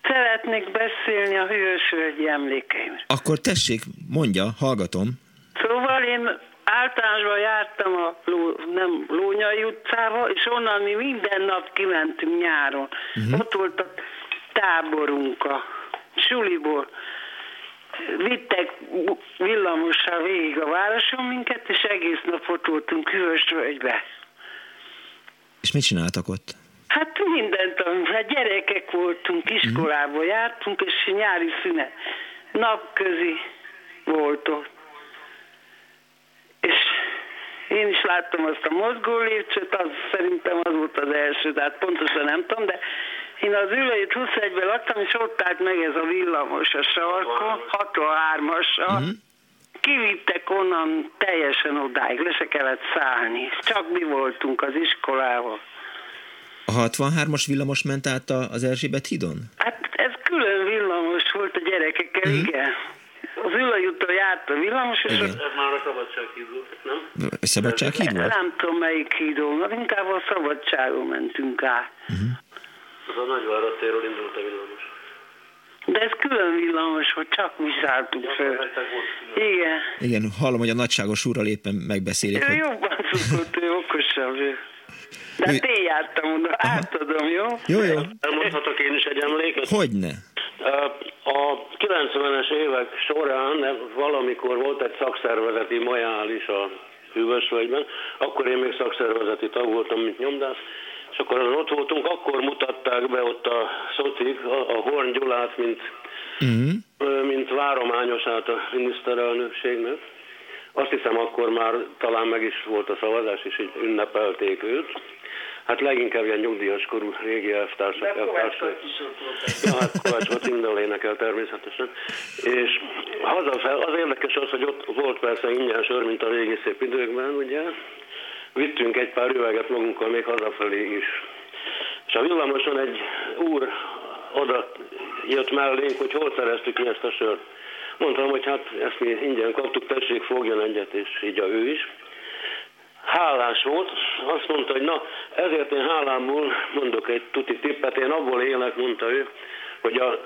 Szeretnék beszélni a hűvös völgyi emlékeimről. Akkor tessék, mondja, hallgatom. Szóval én általánosban jártam a Ló, nem, Lónyai utcába, és onnan mi minden nap kimentünk nyáron. Uh-huh. Ott volt a táborunk a suliból. Vittek villamossal végig a városon minket, és egész nap ott voltunk Hűvösvölgybe. És mit csináltak ott? Hát mindent, hát gyerekek voltunk, iskolába uh-huh. jártunk, és nyári szünet napközi volt ott. És én is láttam azt a mozgó lépcsőt, az szerintem az volt az első, tehát pontosan nem tudom, de én az ülőjét 21-ben laktam, és ott állt meg ez a villamos a sarkon, 63-asra. Uh-huh. Kivittek onnan teljesen odáig, le se kellett szállni. Csak mi voltunk az iskolával. A 63-as villamos ment át az Erzsébet hídon? Hát ez külön villamos volt a gyerekekkel, uh-huh. igen járt a villamos, és Igen. Ez már a Szabadsághíd volt, nem? A Szabadsághíd volt? Nem tudom melyik hídon, inkább a Szabadságon mentünk át. Uh-huh. Az a Nagyvárad térről indult a villamos. De ez külön villamos, hogy csak mi szálltunk föl. Igen. Igen, hallom, hogy a nagyságos úrral éppen megbeszélik. Ő hogy... jobban szokott, ő okosabb. Ő. De ő... én jártam oda, átadom, jó? Jó, jó. Elmondhatok én is egy emléket? Hogyne. A 90-es évek során valamikor volt egy szakszervezeti majális a Hűvösvölgyben, akkor én még szakszervezeti tag voltam, mint nyomdász, és akkor ott voltunk, akkor mutatták be ott a szocik, a, a Horn Gyulát, mint, uh-huh. mint várományosát a miniszterelnökségnek. Azt hiszem, akkor már talán meg is volt a szavazás, és így ünnepelték őt. Hát leginkább ilyen nyugdíjas korú régi elvtársak. elvtársak. Ja, hát Kovács minden énekel természetesen. És hazafel, az érdekes az, hogy ott volt persze ingyen sör, mint a régi szép időkben, ugye. Vittünk egy pár üveget magunkkal még hazafelé is. És a villamoson egy úr oda jött mellénk, hogy hol szereztük mi ezt a sört. Mondtam, hogy hát ezt mi ingyen kaptuk, tessék, fogjon egyet, és így a ő is. Hálás volt, azt mondta, hogy na, ezért én hálámból mondok egy tuti tippet, én abból élek, mondta ő, hogy a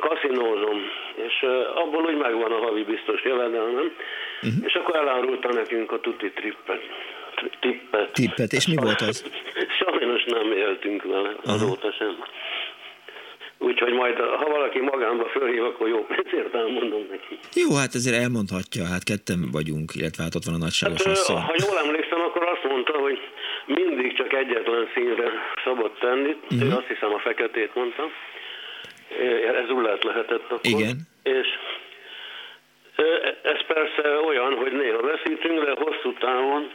kaszinózom, és abból úgy megvan a havi biztos jövedelmem, uh-huh. és akkor elárulta nekünk a tuti trippet. Tippet. Tippet, és mi volt az? Sajnos nem éltünk vele azóta sem. Úgyhogy majd, ha valaki magánba fölhív, akkor jó pénzért elmondom neki. Jó, hát ezért elmondhatja, hát ketten vagyunk, illetve hát ott van a nagyságos hát, asszony. Ha jól emlékszem, azt mondta, hogy mindig csak egyetlen színre szabad tenni. Uh-huh. Ő mhm. azt hiszem a feketét mondta. Ez lehet lehetett akkor. Igen. És ez persze olyan, hogy néha veszítünk, de hosszú távon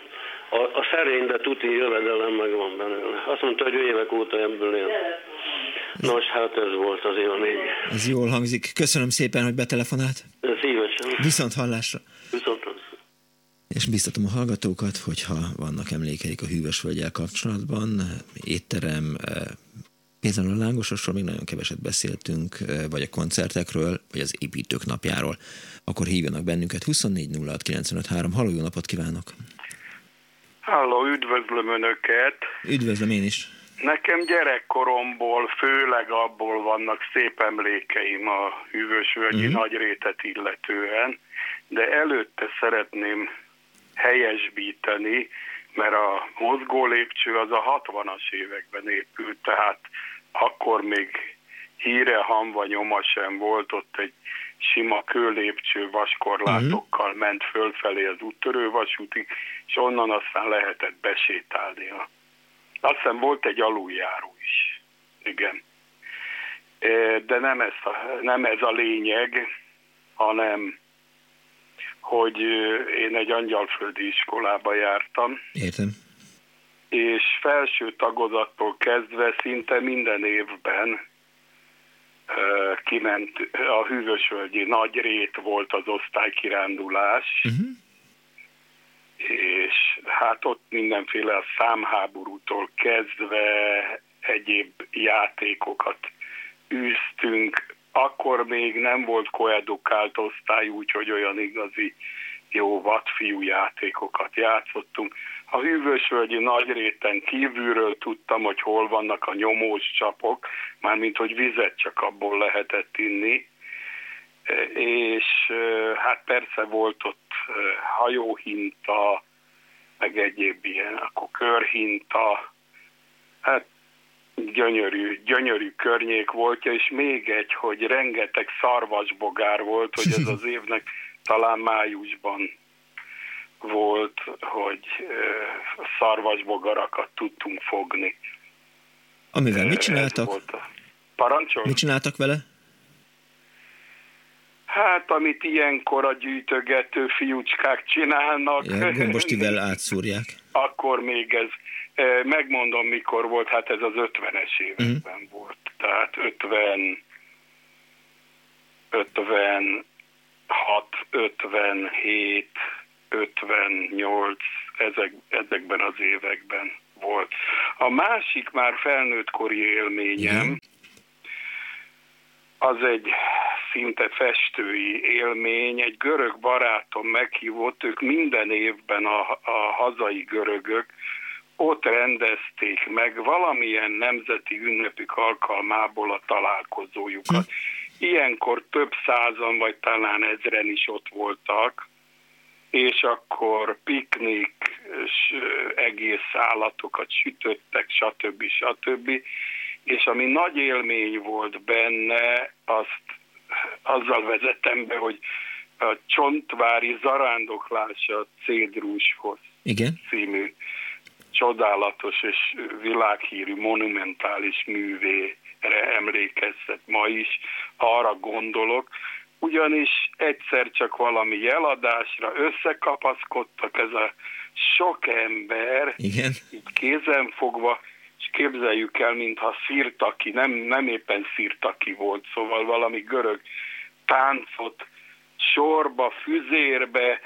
a, a szerény, de tuti jövedelem megvan belőle. Azt mondta, hogy évek óta ebből él. Nos, hát ez volt az élmény. Ez jól hangzik. Köszönöm szépen, hogy betelefonált. Szívesen. Viszont hallásra. Viszont. És biztatom a hallgatókat, hogyha vannak emlékeik a hűvös völgyel kapcsolatban, étterem, Például a lángososról még nagyon keveset beszéltünk, vagy a koncertekről, vagy az építők napjáról. Akkor hívjanak bennünket 24 06 Halló, jó napot kívánok! Halló, üdvözlöm Önöket! Üdvözlöm én is! Nekem gyerekkoromból, főleg abból vannak szép emlékeim a hűvösvölgyi uh-huh. nagyrétet illetően, de előtte szeretném helyesbíteni, mert a mozgó lépcső az a 60-as években épült, tehát akkor még híre, hamva, nyoma sem volt, ott egy sima kőlépcső vaskorlátokkal uh-huh. ment fölfelé az úttörővasútig, és onnan aztán lehetett besétálni. Azt hiszem volt egy aluljáró is. Igen. De nem ez a, nem ez a lényeg, hanem hogy én egy angyalföldi iskolába jártam. Értem. És felső tagozattól kezdve szinte minden évben kiment a hűvösvölgyi nagy rét volt az osztálykirándulás, uh-huh. és hát ott mindenféle a számháborútól kezdve egyéb játékokat űztünk. Akkor még nem volt koedukált osztály, úgyhogy olyan igazi jó vadfiú játékokat játszottunk. A hűvösvölgyi nagyréten kívülről tudtam, hogy hol vannak a nyomós csapok, mármint hogy vizet csak abból lehetett inni, és hát persze volt ott hajóhinta, meg egyéb ilyen, akkor körhinta, hát gyönyörű, gyönyörű környék volt, és még egy, hogy rengeteg szarvasbogár volt, hogy ez az évnek talán májusban volt, hogy szarvasbogarakat tudtunk fogni. Amivel mit csináltak? Parancsol? Mit csináltak vele? Hát, amit ilyenkor a gyűjtögető fiúcskák csinálnak. Ja, gombostivel átszúrják. Akkor még ez, megmondom mikor volt, hát ez az 50-es években uh-huh. volt. Tehát 50, 56, 57, 58 ezek, ezekben az években volt. A másik már felnőttkori élményem, az egy szinte festői élmény. Egy görög barátom meghívott, ők minden évben a, a hazai görögök ott rendezték meg valamilyen nemzeti ünnepük alkalmából a találkozójukat. Hm. Ilyenkor több százan, vagy talán ezren is ott voltak, és akkor piknik, és egész állatokat sütöttek, stb. stb. És ami nagy élmény volt benne, azt azzal vezetem be, hogy a Csontvári zarándoklása Cédrushoz Igen. című csodálatos és világhírű monumentális művére emlékeztet ma is, arra gondolok, ugyanis egyszer csak valami jeladásra összekapaszkodtak ez a sok ember, Igen. így kézen fogva, és képzeljük el, mintha szirtaki, nem, nem éppen szirtaki volt, szóval valami görög táncot sorba, füzérbe.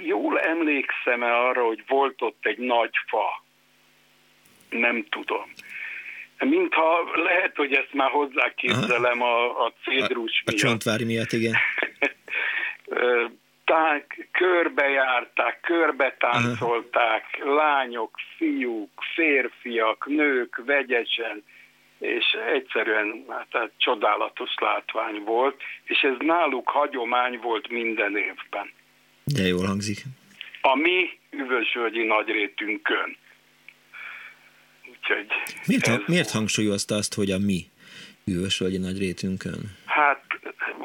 Jól emlékszem-e arra, hogy volt ott egy nagy fa? Nem tudom Mintha lehet, hogy ezt már hozzáképzelem a, a cédrus a, miatt. A csontvári miatt, igen. tánk, körbejárták, körbetáncolták, lányok, fiúk, férfiak, nők, vegyesen, és egyszerűen hát, csodálatos látvány volt, és ez náluk hagyomány volt minden évben. De jól hangzik. A mi üvösvölgyi nagyrétünkön. Úgyhogy miért, ez... miért hangsúlyozta azt, hogy a mi üvösvölgyi nagyrétünkön? Hát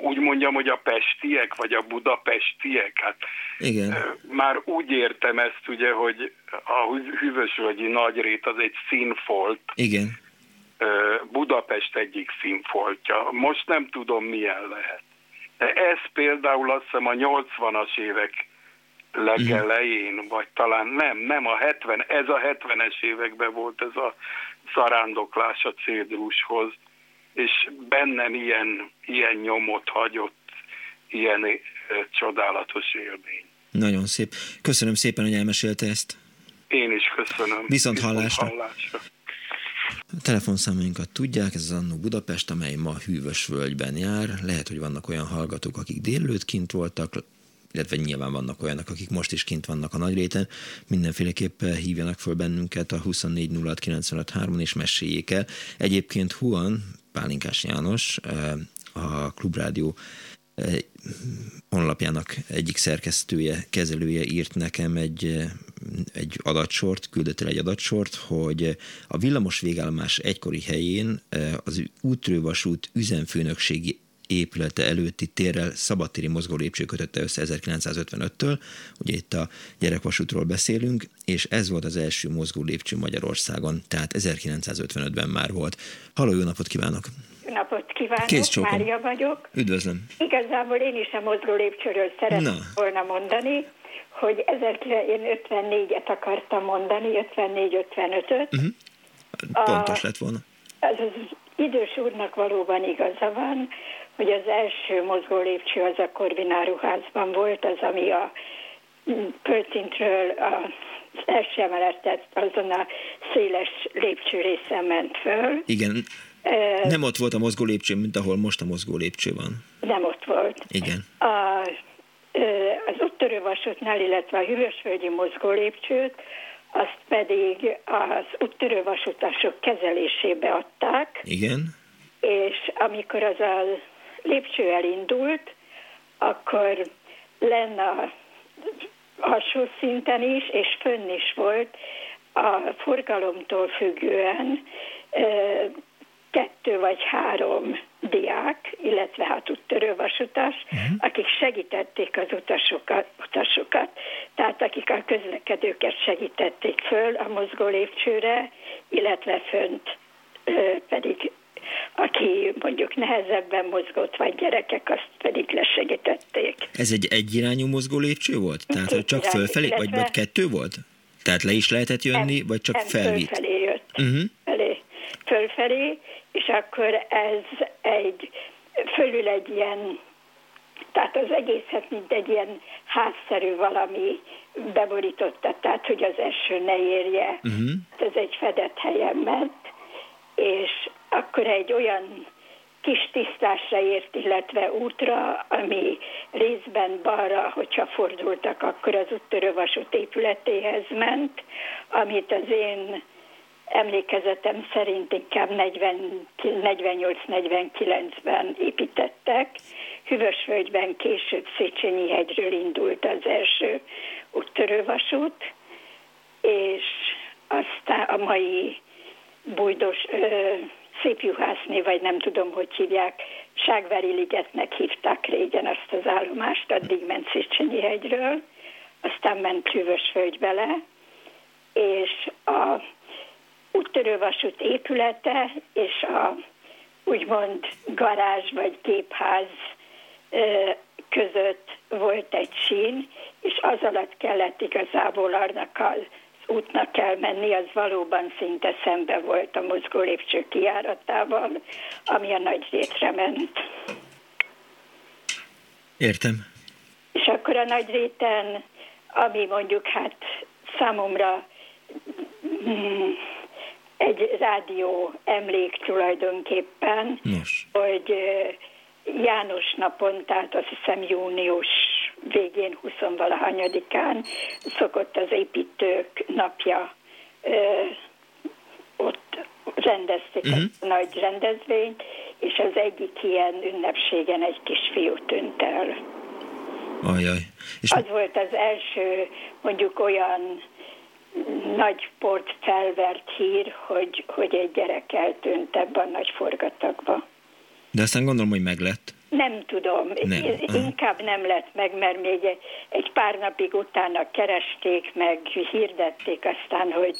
úgy mondjam, hogy a pestiek, vagy a budapestiek, hát Igen. már úgy értem ezt ugye, hogy a hűvösvölgyi nagyrét az egy színfolt. Igen. Budapest egyik színfoltja. Most nem tudom, milyen lehet. Ez például azt hiszem a 80-as évek legelején, uh-huh. vagy talán nem, nem a 70, ez a 70-es években volt ez a szarándoklás a cédrushoz, és bennem ilyen, ilyen nyomot hagyott, ilyen ö, csodálatos élmény. Nagyon szép. Köszönöm szépen, hogy elmesélte ezt. Én is köszönöm. Viszont hallásra. Viszont hallásra. A telefonszámainkat tudják, ez az Annó Budapest, amely ma hűvös völgyben jár. Lehet, hogy vannak olyan hallgatók, akik délőtt kint voltak, illetve nyilván vannak olyanok, akik most is kint vannak a nagyréten, mindenféleképpen hívjanak föl bennünket a 24 3 és meséljék el. Egyébként Huan, Pálinkás János, eh, a Klubrádió honlapjának egyik szerkesztője, kezelője írt nekem egy, eh, egy adatsort, küldött el egy adatsort, hogy a villamos végállomás egykori helyén az útrővasút üzemfőnökségi épülete előtti térrel szabadtéri mozgó lépcső kötötte össze 1955-től, ugye itt a gyerekvasútról beszélünk, és ez volt az első mozgó lépcső Magyarországon, tehát 1955-ben már volt. Halló, jó napot kívánok! Napot kívánok, Kész Mária vagyok. Üdvözlöm! Igazából én is a mozgó lépcsőről szeretném volna mondani, hogy 1954-et akartam mondani, 54-55-öt. Uh-huh. Pontos lett volna. Ez az idős úrnak valóban igaza van, hogy az első mozgó lépcső az a Korvináruházban volt, az, ami a földszintről az első emeletet azon a széles lépcső részen ment föl. Igen. Nem ott volt a mozgó lépcső, mint ahol most a mozgó lépcső van. Nem ott volt. Igen. A, az úttörővasútnál, illetve a hűvösvölgyi mozgó lépcsőt, azt pedig az úttörővasutasok kezelésébe adták. Igen. És amikor az a lépcső elindult, akkor lenne a alsó szinten is, és fönn is volt a forgalomtól függően kettő vagy három diák, illetve hát úttörővasutas, uh-huh. akik segítették az utasokat, utasokat, tehát akik a közlekedőket segítették föl a mozgó lépcsőre, illetve fönt pedig aki mondjuk nehezebben mozgott, vagy gyerekek, azt pedig lesegítették. Ez egy egyirányú mozgó lépcső volt? Tehát hogy csak fölfelé, vagy, vagy kettő volt? Tehát le is lehetett jönni, em, vagy csak felvitt? Fölfelé jött. Uh-huh. Felé, fölfelé, és akkor ez egy, fölül egy ilyen, tehát az egészet, mint egy ilyen házszerű valami beborította, tehát hogy az eső ne érje. Uh-huh. Ez egy fedett helyen ment, és akkor egy olyan kis tisztásra ért, illetve útra, ami részben balra, hogyha fordultak, akkor az úttörővasút épületéhez ment, amit az én emlékezetem szerint inkább 48-49-ben építettek. Hüvösvölgyben később Széchenyi hegyről indult az első úttörővasút, és aztán a mai bújdos szép juhászni, vagy nem tudom, hogy hívják, Ságvári ligetnek hívták régen azt az állomást, addig ment Széchenyi hegyről, aztán ment Hűvösvölgy bele, és a úttörővasút épülete és a úgymond garázs vagy gépház között volt egy sín, és az alatt kellett igazából annak az útnak kell menni, az valóban szinte szembe volt a mozgó lépcső kiáratával, ami a nagy rétre ment. Értem. És akkor a nagy réten, ami mondjuk hát számomra mm, egy rádió emlék tulajdonképpen, Nos. hogy János napon, tehát azt hiszem június végén, 20 valahanyadikán szokott az építők napja ott rendezték uh-huh. egy nagy rendezvényt, és az egyik ilyen ünnepségen egy kisfiú tűnt el. Ajaj. És az volt az első, mondjuk olyan nagy port felvert hír, hogy, hogy egy gyerek eltűnt ebben a nagy forgatagban. De aztán gondolom, hogy meglett. Nem tudom, nem. inkább nem lett meg, mert még egy pár napig utána keresték, meg hirdették aztán, hogy,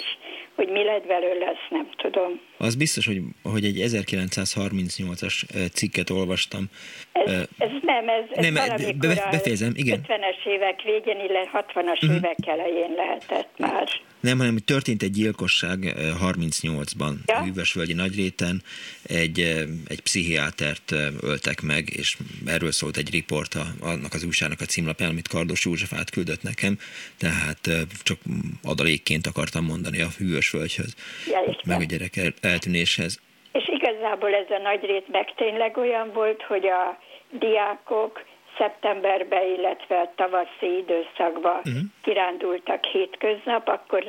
hogy mi lett belőle, azt nem tudom. Az biztos, hogy, hogy egy 1938-as cikket olvastam. Ez, ez nem, ez, ez nem, be, befejezem, igen. 50-es évek végén, illetve 60-as uh-huh. évek elején lehetett már. Nem, hanem történt egy gyilkosság 38-ban ja? Hűvösvölgyi Nagyréten, egy, egy pszichiátert öltek meg, és erről szólt egy riport annak az újságnak a címlapján, amit Kardos József átküldött nekem, tehát csak adalékként akartam mondani a Hűvösvölgyhöz, ja, meg a gyerek eltűnéshez. És igazából ez a nagy rét meg tényleg olyan volt, hogy a diákok szeptemberben, illetve a tavaszi időszakban uh-huh. kirándultak hétköznap, akkor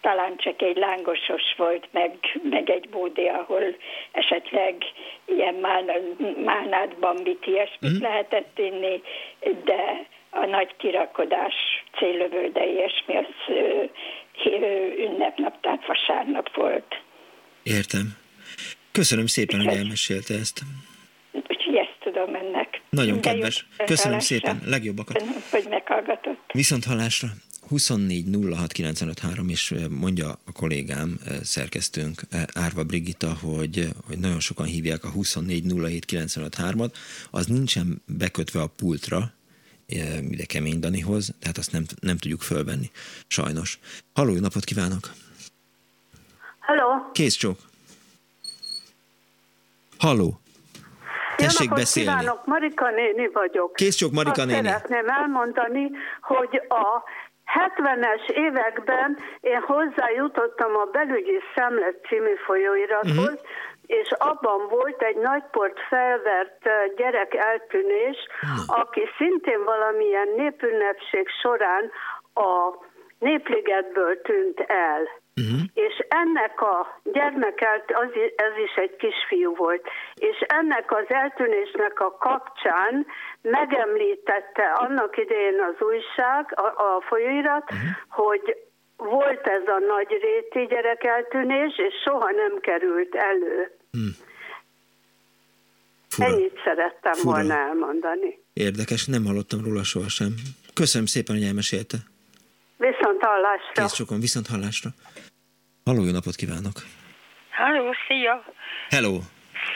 talán csak egy lángosos volt, meg, meg egy bódé, ahol esetleg ilyen málnát, bambit, ilyesmit uh-huh. lehetett inni, de a nagy kirakodás, célövölde, ilyesmi, az ünnepnap, tehát vasárnap volt. Értem. Köszönöm szépen, hogy elmesélte ezt. Úgyhogy ezt tudom ennek. Nagyon De kedves. Köszönöm hallásra. szépen, legjobbakat. Hogy meghallgatott. Viszont hallásra. 24 és mondja a kollégám, szerkesztőnk Árva Brigitta, hogy, hogy nagyon sokan hívják a 24 at az nincsen bekötve a pultra, ide kemény Danihoz, tehát azt nem, nem tudjuk fölvenni, sajnos. Halló, napot kívánok! Halló! Kész csók! Halló! Tessék Jó beszélni. kívánok, Marika néni vagyok. Kész csók, Marika Azt néni. szeretném elmondani, hogy a 70-es években én hozzájutottam a Belügyi Szemlet című folyóirathoz, uh-huh és abban volt egy nagyport felvert gyerek eltűnés, aki szintén valamilyen népünnepség során a Népligetből tűnt el. Uh-huh. És ennek a gyermekelt, az, ez is egy kisfiú volt, és ennek az eltűnésnek a kapcsán megemlítette annak idején az újság, a, a folyóirat, uh-huh. hogy volt ez a nagy réti gyerekeltűnés, és soha nem került elő. Hmm. Fura. Ennyit szerettem Fura. volna elmondani. Érdekes, nem hallottam róla sohasem. Köszönöm szépen, hogy elmesélte. Viszont hallásra. Kész sokan, viszont hallásra. Halló, jó napot kívánok! Halló, szia! Hello!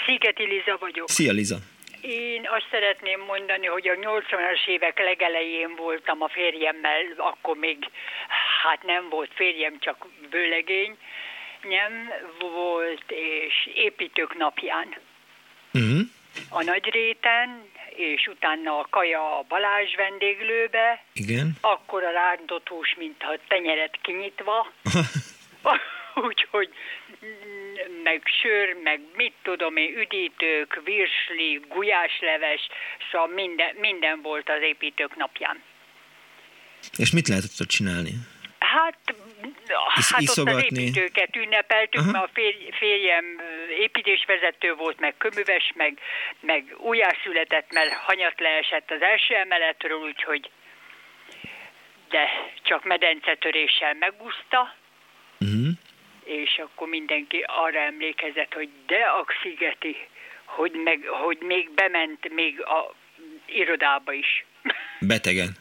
Szigeti Liza vagyok. Szia, Liza! Én azt szeretném mondani, hogy a 80-as évek legelején voltam a férjemmel, akkor még hát nem volt férjem, csak bőlegény, nem volt, és építők napján. Uh-huh. A nagy réten, és utána a kaja a Balázs vendéglőbe. Igen. Akkor a rántott hús, mintha tenyeret kinyitva. Úgyhogy meg sör, meg mit tudom én, üdítők, virsli, gulyásleves, szóval minden, minden volt az építők napján. És mit lehetett ott csinálni? Hát, hát ott az építőket ünnepeltük, Aha. mert a férj, férjem építésvezető volt, meg köműves, meg, meg újjászületett, mert hanyat leesett az első emeletről, úgyhogy de csak medencetöréssel megúszta. Uh-huh és akkor mindenki arra emlékezett, hogy de a szigeti, hogy, meg, hogy még bement még a irodába is. Betegen?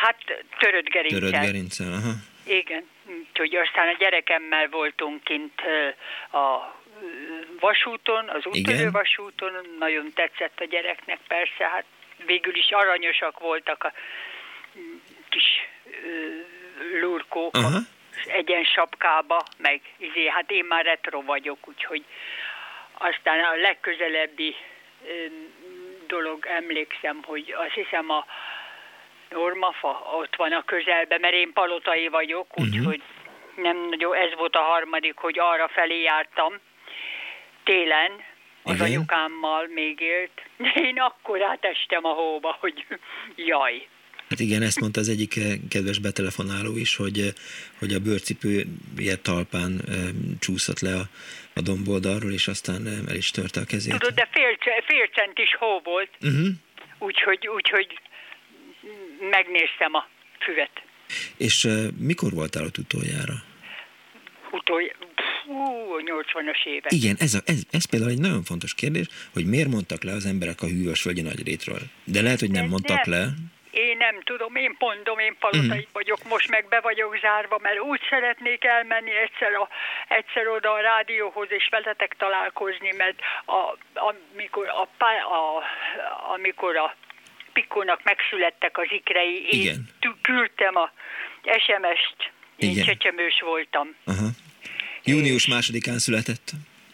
Hát törött gerincel. Törött gerincel, aha. Igen, úgyhogy aztán a gyerekemmel voltunk kint a vasúton, az úttörő vasúton, nagyon tetszett a gyereknek persze, hát végül is aranyosak voltak a kis lurkók. Aha egyen sapkába, meg izé, hát én már retro vagyok, úgyhogy aztán a legközelebbi dolog emlékszem, hogy azt hiszem a Normafa ott van a közelben, mert én palotai vagyok, mhm. úgyhogy uh-huh. nem nagyon, ez volt a harmadik, hogy arra felé jártam télen, az Igen. anyukámmal még élt, én akkor átestem a hóba, hogy jaj. Hát igen, ezt mondta az egyik kedves betelefonáló is, hogy, hogy a bőrcipője talpán csúszott le a, a domboldalról, és aztán el is törte a kezét. Tudod, de fél, fél centis hó volt, uh-huh. úgyhogy, úgyhogy megnéztem a füvet. És uh, mikor voltál ott utoljára? Utoljára, 80-as évek. Igen, ez, a, ez, ez például egy nagyon fontos kérdés, hogy miért mondtak le az emberek a hűvös völgyi nagyrétről. De lehet, hogy nem de mondtak nem. le. Én nem tudom, én mondom, én palotai mm. vagyok, most meg be vagyok zárva, mert úgy szeretnék elmenni egyszer, a, egyszer oda a rádióhoz és veletek találkozni, mert a, amikor, a, a, amikor a Pikónak megszülettek az ikrei, én Igen. küldtem a SMS-t, én Igen. csecsemős voltam. Aha. Június másodikán született,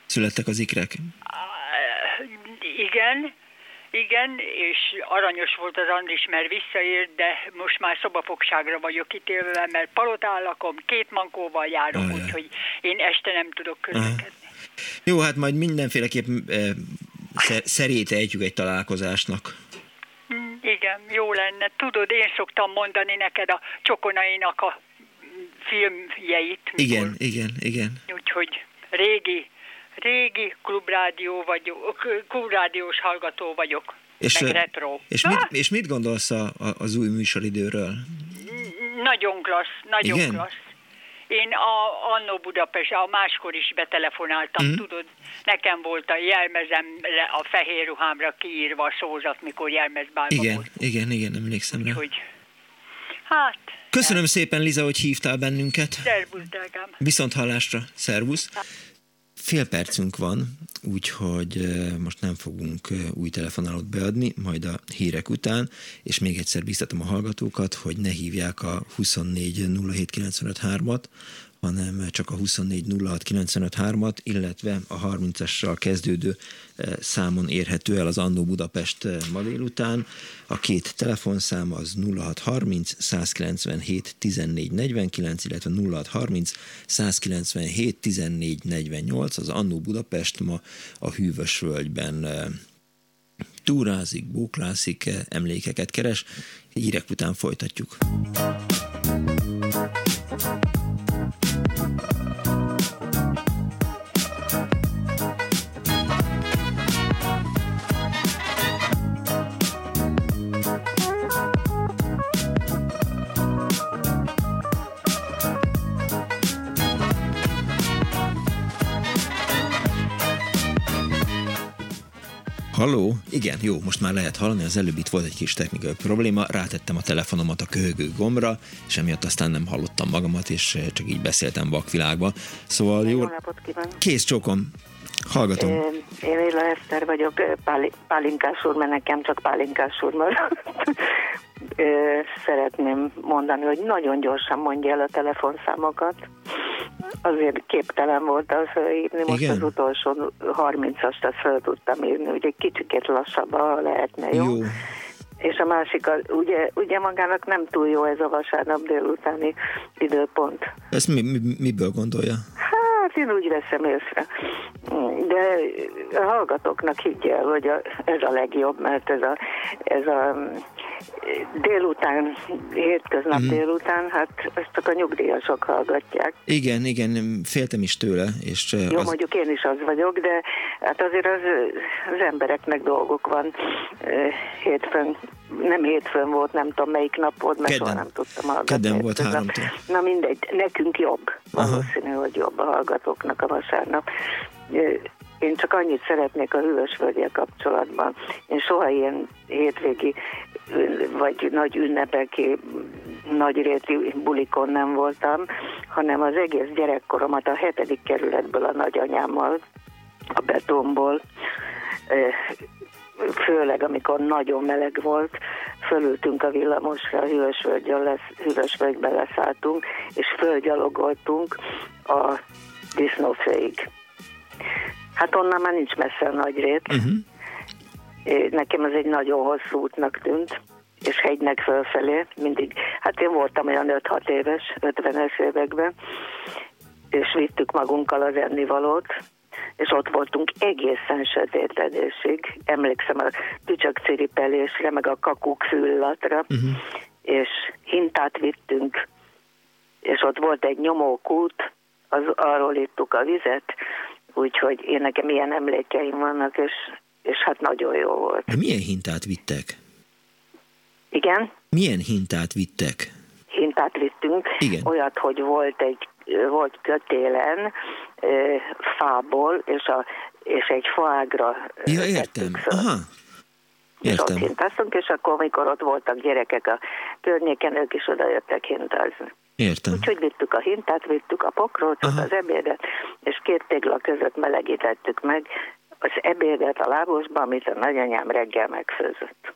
születtek az ikrek. Igen, igen, és aranyos volt az Andris, mert visszaért, de most már szobafogságra vagyok ítélve, mert palotállakom, két mankóval járok, Ajaj. úgyhogy én este nem tudok közlekedni. Jó, hát majd mindenféleképp e, szerét ejtjük egy találkozásnak. Igen, jó lenne. Tudod, én szoktam mondani neked a csokonainak a filmjeit. Igen, igen, igen. Úgyhogy régi, régi klubrádió vagyok, klubrádiós hallgató vagyok. És, meg retro. És, mit, és mit gondolsz a, a, az új műsoridőről? Nagyon klassz, nagyon Igen? klassz. Én a Annó Budapest, a máskor is betelefonáltam, mm. tudod, nekem volt a jelmezemre, a fehér ruhámra kiírva a szózat, mikor jelmezbálva igen, volt. Igen, igen, emlékszem rá. Úgyhogy, hát... Köszönöm szépen, Liza, hogy hívtál bennünket. Szervusz, drágám. Viszont hallásra, szervusz. Fél percünk van, úgyhogy most nem fogunk új telefonálót beadni, majd a hírek után, és még egyszer biztatom a hallgatókat, hogy ne hívják a 24 at hanem csak a 2406953-at, illetve a 30-assal kezdődő eh, számon érhető el az Annó Budapest eh, ma délután. A két telefonszám az 0630 197 1449, illetve 0630 197 1448. Az Annó Budapest ma a Hűvös Völgyben eh, túrázik, bóklászik, emlékeket keres. Hírek után folytatjuk. Halló? Igen, jó, most már lehet hallani, az előbb itt volt egy kis technikai probléma, rátettem a telefonomat a köhögő gombra, és emiatt aztán nem hallottam magamat, és eh, csak így beszéltem vakvilágba. Szóval jó, jó. Kész csókom, hallgatom. Én Éla Eszter vagyok, Páli, Pálinkás úr, mert nekem csak Pálinkás úr maradt. Szeretném mondani, hogy nagyon gyorsan mondja el a telefonszámokat azért képtelen voltam felírni, most Igen. az utolsó 30-ast azt fel tudtam írni, ugye egy kicsikét lassabban lehetne, jó? jó. És a másik, ugye, ugye magának nem túl jó ez a vasárnap délutáni időpont. Ezt mi, mi, miből gondolja? Hát én úgy veszem észre. De a hallgatóknak higgyel, hogy a, ez a legjobb, mert ez a, ez a délután, hétköznap mm. délután, hát ezt csak a nyugdíjasok hallgatják. Igen, igen, féltem is tőle. És Jó, az... mondjuk én is az vagyok, de hát azért az, az embereknek dolgok van. Hétfőn, nem hétfőn volt, nem tudom melyik nap volt, mert soha nem tudtam hallgatni. Kedden volt háromtól. Na mindegy, nekünk jobb. Valószínű, Aha. hogy jobb a hallgatóknak a vasárnap. Én csak annyit szeretnék a hűvös völgyel kapcsolatban. Én soha ilyen hétvégi vagy nagy ünnepeki, nagy réti bulikon nem voltam, hanem az egész gyerekkoromat a hetedik kerületből a nagyanyámmal, a betonból, főleg amikor nagyon meleg volt, fölültünk a villamosra, a Hűvösvölgybe leszálltunk, és fölgyalogoltunk a disznóféig. Hát onnan már nincs messze a nagy rét. Uh-huh. Nekem ez egy nagyon hosszú útnak tűnt, és hegynek fölfelé, mindig, hát én voltam olyan 5-6 éves, 50-es években, és vittük magunkkal az ennivalót, és ott voltunk egészen sötétedésig. Emlékszem a tücsök ciripelésre, meg a kakuk füllatra, uh-huh. és hintát vittünk, és ott volt egy nyomókút, az, arról ittuk a vizet, úgyhogy én nekem ilyen emlékeim vannak, és, és hát nagyon jó volt. De milyen hintát vittek? Igen? Milyen hintát vittek? Hintát vittünk. Igen. Olyat, hogy volt egy volt kötélen fából, és, a, és egy faágra Ja, értem. Aha. Értem. hintáztunk, és akkor, amikor ott voltak gyerekek a környéken, ők is oda jöttek hintázni. Értem. Úgyhogy vittük a hintát, vittük a pokrócot, Aha. az ebédet, és két tégla között melegítettük meg az ebédet a lábosba, amit a nagyanyám reggel megfőzött.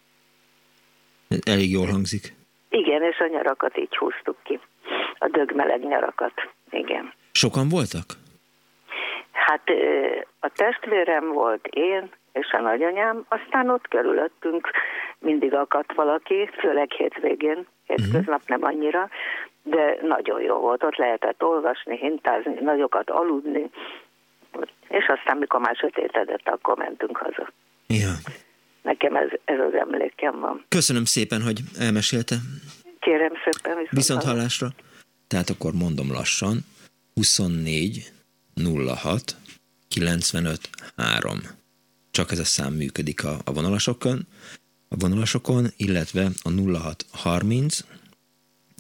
Elég jól hangzik. Igen, és a nyarakat így húztuk ki. A dögmeleg nyarakat, igen. Sokan voltak? Hát a testvérem volt én, és a nagyanyám, aztán ott körülöttünk mindig akadt valaki, főleg hétvégén, hétköznap uh-huh. nem annyira, de nagyon jó volt, ott lehetett olvasni, hintázni, nagyokat aludni, és aztán mikor már sötétedett, akkor mentünk haza. Ja. Nekem ez, ez az emlékem van. Köszönöm szépen, hogy elmesélte. Kérem szépen. Viszont, viszont hallásra. Tehát akkor mondom lassan, 24 06 95 3. Csak ez a szám működik a, a vonalasokon, a vonalasokon, illetve a 06 30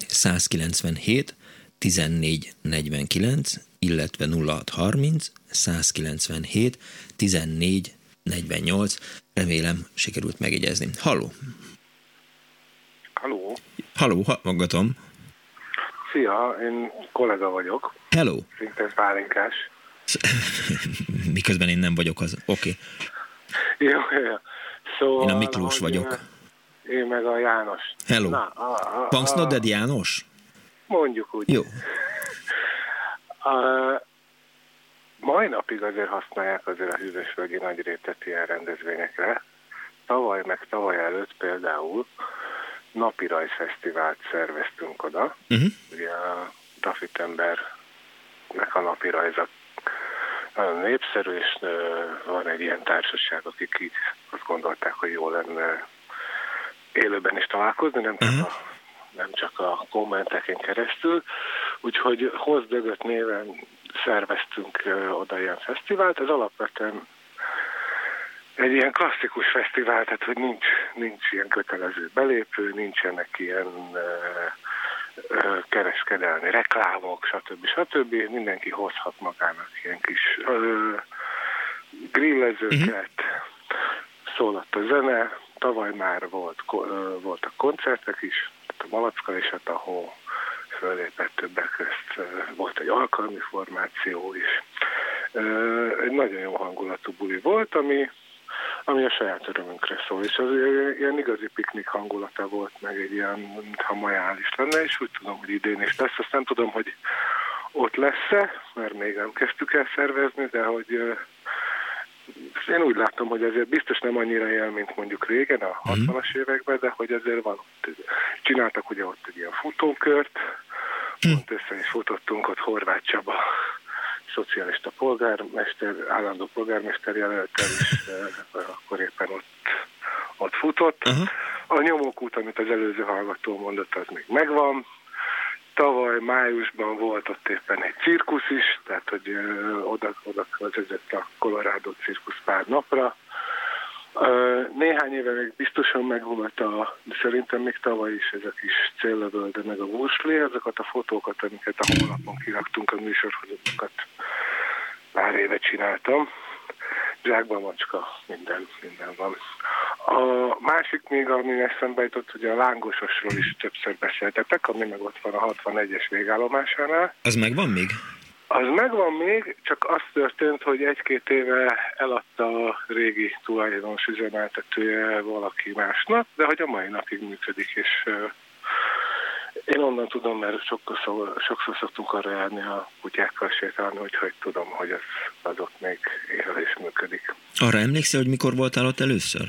197 14 49, illetve 06 30 197 14 48. Remélem sikerült megjegyezni. Halló! Halló! Halló, hallgatom. Szia, én kollega vagyok. Hello! Szinte pálinkás. Miközben én nem vagyok az. Oké. Okay. Jó, jó. Szóval, én a Miklós vagyok. Én meg a János. Hello. Na, a, a, János? Mondjuk úgy. Jó. A, mai napig azért használják azért a hűvösvölgyi nagy rétet ilyen rendezvényekre. Tavaly meg tavaly előtt például napi rajzfesztivált szerveztünk oda. Uh-huh. Ugye a Dafitembernek a napi rajza nagyon népszerű, és van egy ilyen társaság, akik így azt gondolták, hogy jó lenne élőben is találkozni, nem csak, uh-huh. a, nem csak a kommenteken keresztül. Úgyhogy Hozdögött néven szerveztünk oda ilyen fesztivált. Ez alapvetően egy ilyen klasszikus fesztivál, tehát hogy nincs, nincs ilyen kötelező belépő, nincsenek ilyen uh, uh, kereskedelmi reklámok, stb. stb. Mindenki hozhat magának ilyen kis uh, grillezőket, uh-huh. szólott a zene, tavaly már volt, uh, voltak koncertek is, a Malacka és a Tahó fölépett többek közt, volt egy alkalmi formáció is. Egy nagyon jó hangulatú buli volt, ami ami a saját örömünkre szól. És az ilyen igazi piknik hangulata volt, meg egy ilyen, mintha majális lenne, és úgy tudom, hogy idén is lesz. Azt nem tudom, hogy ott lesz-e, mert még nem kezdtük el szervezni, de hogy én úgy látom, hogy azért biztos nem annyira él, mint mondjuk régen, a 60-as mhm. években, de hogy azért van ott. Csináltak ugye ott egy ilyen futókört, pont össze is futottunk ott Horváth Csaba szocialista polgármester, állandó polgármester jelöltel is, akkor éppen ott, ott futott. Uh-huh. A nyomókút, amit az előző hallgató mondott, az még megvan. Tavaly májusban volt ott éppen egy cirkusz is, tehát hogy oda, oda vezetett a Colorado cirkusz pár napra. Néhány éve még biztosan megvolt a, de szerintem még tavaly is ez a kis céllövölde meg a Wursley, azokat a fotókat, amiket a honlapon kiraktunk a műsorhoz, azokat pár éve csináltam. Zsákban macska, minden, minden van. A másik még, ami eszembe jutott, hogy a lángososról is többször beszéltetek, ami meg ott van a 61-es végállomásánál. Az megvan még? Az megvan még, csak az történt, hogy egy-két éve eladta a régi tulajdonos üzemeltetője valaki másnak, de hogy a mai napig működik, és én onnan tudom, mert sokszor, sokszor szoktunk arra járni a kutyákkal sétálni, úgyhogy tudom, hogy az, az ott még él és működik. Arra emlékszel, hogy mikor voltál ott először?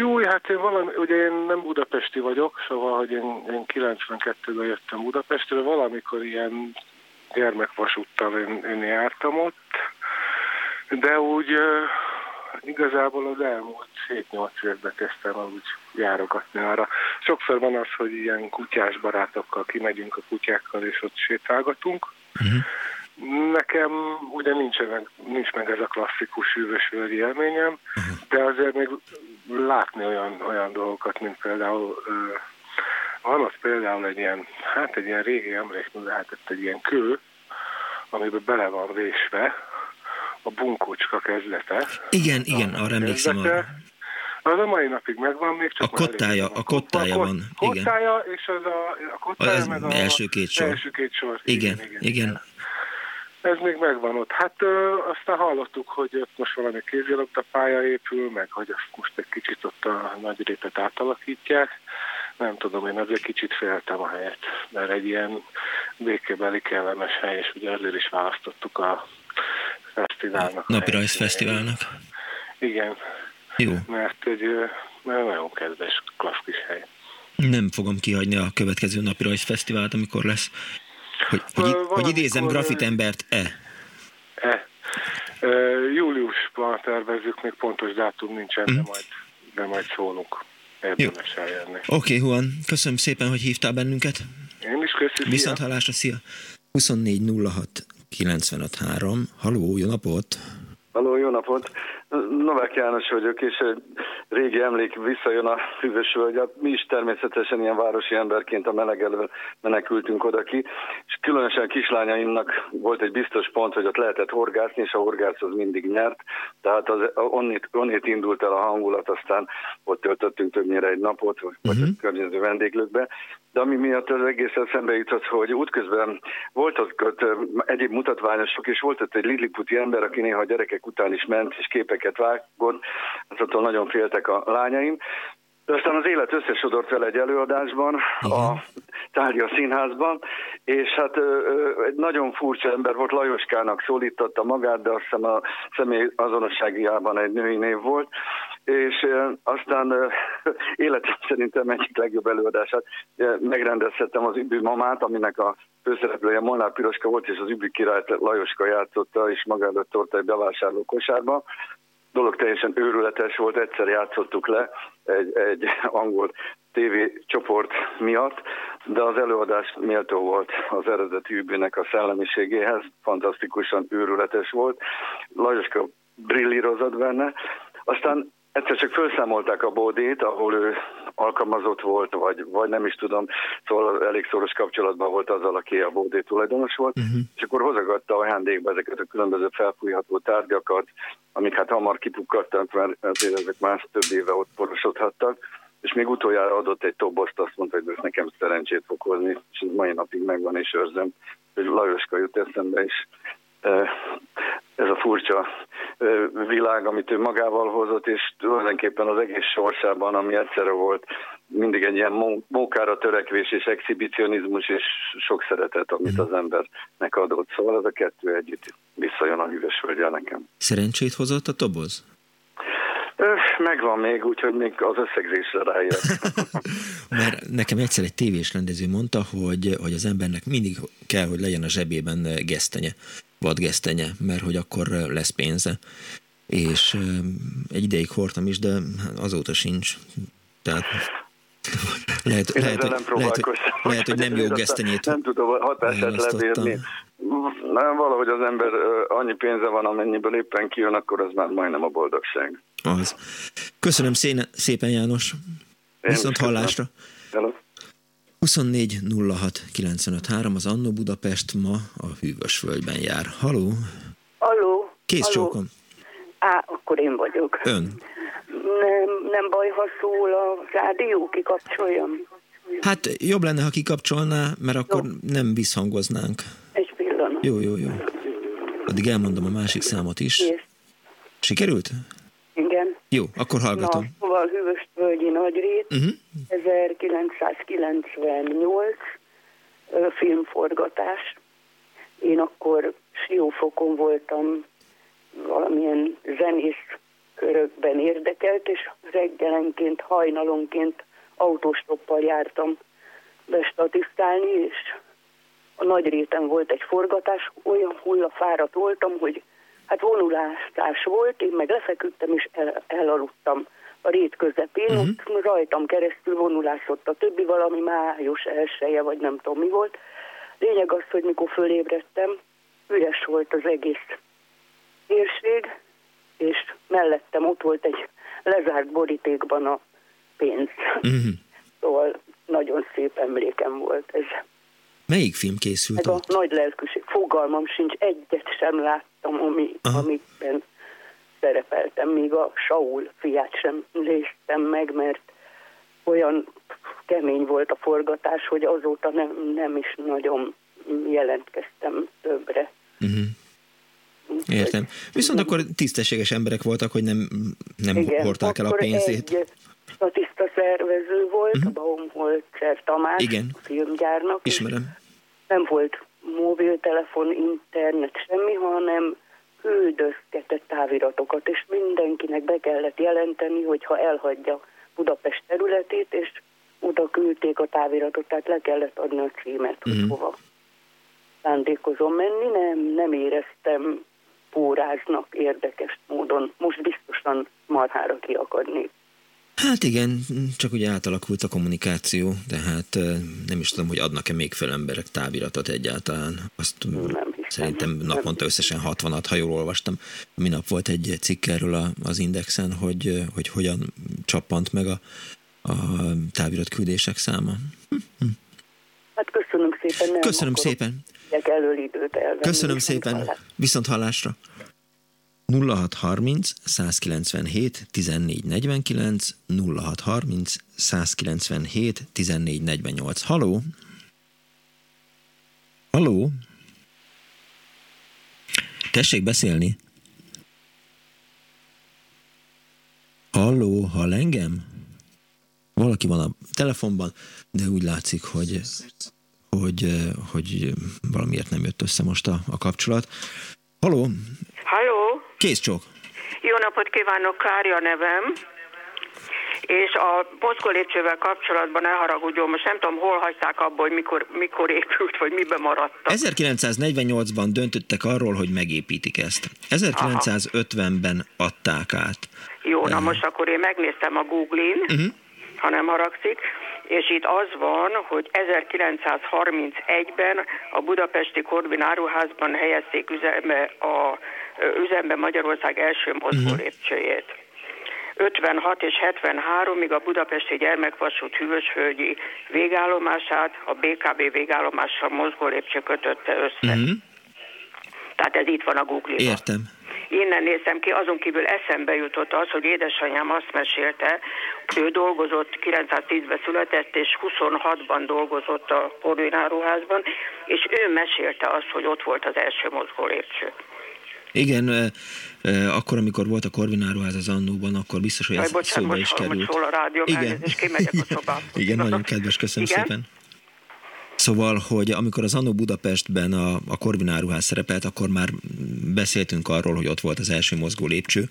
Jó, hát én valami, ugye én nem budapesti vagyok, szóval, hogy én, én 92-ben jöttem Budapestre, valamikor ilyen gyermekvasúttal én, én jártam ott, de úgy igazából az elmúlt 7-8 évben kezdtem úgy járogatni arra. sokszor van az, hogy ilyen kutyás barátokkal kimegyünk a kutyákkal, és ott sétálgatunk. Uh-huh. Nekem ugye nincs meg, nincs meg ez a klasszikus hűvösvölgyi élményem, uh-huh. de azért még látni olyan, olyan dolgokat, mint például van ott például egy ilyen, hát egy ilyen régi emlékmű lehetett egy ilyen kő, amiben bele van vésve a bunkócska kezdete. Igen, igen, arra emlékszem. Kezdete, az a mai napig megvan még, csak A kottája, a kottája van, igen. Kottája, és az a, a kottája az meg a első két sor. Első két sor. Igen, igen. igen. igen. Ez még megvan ott. Hát ö, aztán hallottuk, hogy ott most valami kézilabda pálya épül, meg hogy azt most egy kicsit ott a nagy répet átalakítják. Nem tudom, én azért kicsit féltem a helyet, mert egy ilyen békébeli kellemes hely, és ugye azért is választottuk a fesztiválnak. Napi fesztiválnak. Igen, jó. Mert egy mert nagyon kedves, klassz kis hely. Nem fogom kihagyni a következő napi rajzfesztivált, amikor lesz. Hogy, hogy, hogy idézem grafitembert-e? E. e. Júliusban tervezzük, még pontos dátum nincsen, mm. de, majd, de majd szólunk. Érdemes eljönni. Oké, okay, Juan, köszönöm szépen, hogy hívtál bennünket. Én is köszönöm. Viszont hallásra, szia! 24 06 Haló, jó napot! Haló, jó napot! Novák János vagyok, és egy régi emlék visszajön a hűvös völgyet. Mi is természetesen ilyen városi emberként a meleg elől menekültünk oda ki, és különösen kislányaimnak volt egy biztos pont, hogy ott lehetett horgászni, és a horgász az mindig nyert, tehát az, onnét, onnét indult el a hangulat, aztán ott töltöttünk többnyire egy napot, vagy uh-huh. a környező vendéglőkbe, de ami miatt az egész eszembe jutott, hogy útközben volt ott egyéb mutatványosok, és volt ott egy Lilliputi ember, aki néha a gyerekek után is ment, és képeket vágott, attól nagyon féltek a lányaim, de aztán az élet összesodort vele egy előadásban, a Tárgya Színházban, és hát ö, ö, egy nagyon furcsa ember volt, Lajoskának szólította magát, de azt hiszem a személy azonosságiában egy női név volt, és ö, aztán ö, életem szerintem egyik legjobb előadását megrendezhettem az Übű mamát, aminek a főszereplője Molnár Piroska volt, és az Übű királyt Lajoska játszotta, és maga előtt torta egy bevásárló kosárba, dolog teljesen őrületes volt, egyszer játszottuk le egy, egy angol TV csoport miatt, de az előadás méltó volt az eredeti übének a szellemiségéhez, fantasztikusan őrületes volt. Lajoska brillírozott benne, aztán Egyszer csak felszámolták a bódét, ahol ő alkalmazott volt, vagy, vagy nem is tudom, szóval elég szoros kapcsolatban volt azzal, aki a bódé tulajdonos volt, uh-huh. és akkor hozagatta ajándékba ezeket a különböző felfújható tárgyakat, amik hát hamar kipukkadtak, mert azért ezek más több éve ott porosodhattak, és még utoljára adott egy tobost, azt mondta, hogy ez nekem szerencsét fog hozni, és ez mai napig megvan, és őrzöm, hogy Lajoska jut eszembe, és ez a furcsa világ, amit ő magával hozott, és tulajdonképpen az egész sorsában, ami egyszerre volt, mindig egy ilyen mókára törekvés és exhibicionizmus és sok szeretet, amit az embernek adott. Szóval ez a kettő együtt visszajön a hűvös völgyel nekem. Szerencsét hozott a toboz? Megvan még, úgyhogy még az összegzésre ráér. Mert nekem egyszer egy tévés rendező mondta, hogy, hogy az embernek mindig kell, hogy legyen a zsebében gesztenye vadgesztenye, mert hogy akkor lesz pénze. És egy ideig hordtam is, de azóta sincs. Tehát lehet, lehet, lehet, lehet, hogy, lehet, hogy nem jó gesztenyét Nem tudom hatását lebírni. Nem, valahogy az ember annyi pénze van, amennyiből éppen kijön, akkor az már majdnem a boldogság. Az. Köszönöm szépen, János. Én Viszont hallásra. Hello. 24 06 953 az Annó Budapest ma a Hűvösvölgyben jár. Haló? Haló? Kész Halló. csókom. Á, akkor én vagyok. Ön? Nem, nem baj, ha szól a rádió, kikapcsoljam. Hát jobb lenne, ha kikapcsolná, mert akkor jó. nem visszhangoznánk. Egy pillanat. Jó, jó, jó. Addig elmondom a másik számot is. Yes. Sikerült? Igen. Jó, akkor hallgatom. Na, szóval Hűvös Völgyi Nagyrét, uh-huh. 1998 filmforgatás. Én akkor Siófokon voltam, valamilyen zenész körökben érdekelt, és reggelenként, hajnalonként autóstoppal jártam bestatisztálni, és a nagy réten volt egy forgatás, olyan hullafáradt voltam, hogy hát vonulástás volt, én meg lefeküdtem és el, elaludtam a rét közepén, uh-huh. ott rajtam keresztül vonulászott a többi, valami május elsője, vagy nem tudom mi volt. Lényeg az, hogy mikor fölébredtem, üres volt az egész térség, és mellettem ott volt egy lezárt borítékban a pénz. Uh-huh. Szóval nagyon szép emlékem volt ez. Melyik film készült? Meg a nagy lelkűség. Fogalmam sincs, egyet sem láttam, ami, amiben szerepeltem, még a Saul fiát sem néztem meg, mert olyan kemény volt a forgatás, hogy azóta nem, nem is nagyon jelentkeztem többre. Uh-huh. Értem. Viszont akkor tisztességes emberek voltak, hogy nem, nem Igen, hordták el a pénzét. Egy tiszta szervező volt, uh-huh. a Baumholzer Tamás, Igen. a filmgyárnak. Ismerem. Nem volt mobiltelefon, internet, semmi, hanem küldözgetett táviratokat, és mindenkinek be kellett jelenteni, hogyha elhagyja Budapest területét, és oda küldték a táviratot, tehát le kellett adni a címet, uh-huh. hogy mhm. hova szándékozom menni, nem, nem éreztem póráznak érdekes módon. Most biztosan marhára kiakadnék. Hát igen, csak ugye átalakult a kommunikáció, tehát nem is tudom, hogy adnak-e még fel emberek táviratot egyáltalán. Azt nem szerintem naponta összesen 60-at, ha jól olvastam. Minap volt egy cikk erről az Indexen, hogy, hogy hogyan csappant meg a, a távirat küldések száma. Hát köszönöm szépen. Nem köszönöm szépen. időt elvenni. Köszönöm szépen. Viszont hallásra. 0630 197 1449 0630 197 1448. Haló? Haló? Tessék beszélni. Halló, hall engem? Valaki van a telefonban, de úgy látszik, hogy, hogy, hogy valamiért nem jött össze most a, a kapcsolat. Halló? Kész csók. Jó napot kívánok, Kárja nevem. És a mozgó lépcsővel kapcsolatban elharagudjon, most nem tudom, hol hagyták abból, hogy mikor, mikor épült, vagy miben maradt. 1948-ban döntöttek arról, hogy megépítik ezt. 1950-ben adták át. Jó, na most akkor én megnéztem a Google-in, uh-huh. ha nem haragszik, és itt az van, hogy 1931-ben a budapesti Korvin áruházban helyezték üzembe, a, üzembe Magyarország első mozgólépcsőjét. Uh-huh. 56 és 73-ig a Budapesti Gyermekvasút Hűvösvölgyi végállomását a BKB végállomással mozgólépcső kötötte össze. Uh-huh. Tehát ez itt van a Google-ban. Értem. Innen nézem ki, azon kívül eszembe jutott az, hogy édesanyám azt mesélte, ő dolgozott, 910-ben született, és 26-ban dolgozott a Korvináruházban, és ő mesélte azt, hogy ott volt az első mozgólépcső. Igen, akkor, amikor volt a Korvináruház az annóban, akkor biztos, hogy ez bocsánat, szóba is került. Szól a rádió, Igen. és kimegyek a szobába. Igen, nagyon kedves, köszönöm Igen? szépen. Szóval, hogy amikor az Annó Budapestben a, a Korvináruház szerepelt, akkor már beszéltünk arról, hogy ott volt az első mozgó lépcső.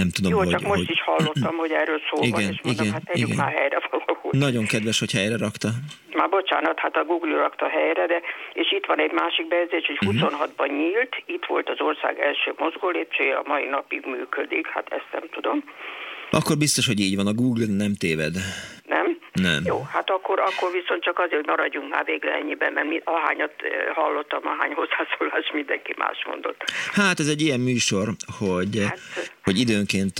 Nem tudom, Jó, hogy... csak most hogy... is hallottam, hogy erről szó igen, van, és mondom, igen, hát igen. már helyre valahol. Nagyon kedves, hogy helyre rakta. Már bocsánat, hát a Google rakta helyre, de és itt van egy másik bejegyzés, hogy 26-ban mhm. nyílt, itt volt az ország első mozgólépcsője, a mai napig működik, hát ezt nem tudom. Akkor biztos, hogy így van, a Google nem téved. Nem? Nem. Jó, hát akkor, akkor viszont csak azért, hogy maradjunk már végre ennyiben, mert mi, ahányat hallottam, ahány hozzászólás mindenki más mondott. Hát ez egy ilyen műsor, hogy, hát, hogy időnként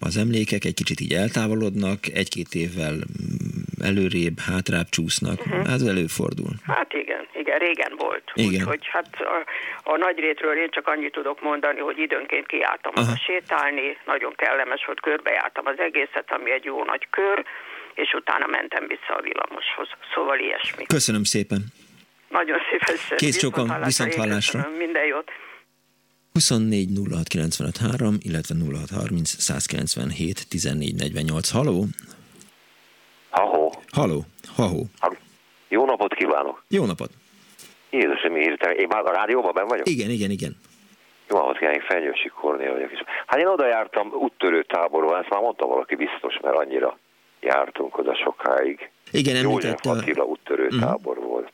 az emlékek egy kicsit így eltávolodnak, egy-két évvel előrébb, hátrább csúsznak. Uh-huh. Ez előfordul. Hát igen, igen, régen volt. Úgyhogy hát a, a nagy rétről én csak annyit tudok mondani, hogy időnként kiálltam oda sétálni, nagyon kellemes volt, körbejártam az egészet, ami egy jó nagy kör, és utána mentem vissza a villamoshoz. Szóval ilyesmi. Köszönöm szépen. Nagyon szívesen. Kész csókom, viszont hallásra. Minden jót. 24 06 95 3, illetve 06 30 197 14 48. Haló? Haló. Haló. Haló. Jó napot kívánok. Jó napot. Jézusom. Én már a rádióban ben vagyok? Igen, igen, igen. Jó napot kívánok, Fenyősi Kornél vagyok. Hát én oda jártam úttörő táborban, ezt már mondta valaki biztos, mert annyira jártunk oda sokáig. Igen, említette. József Attila úttörő uh-huh. tábor volt.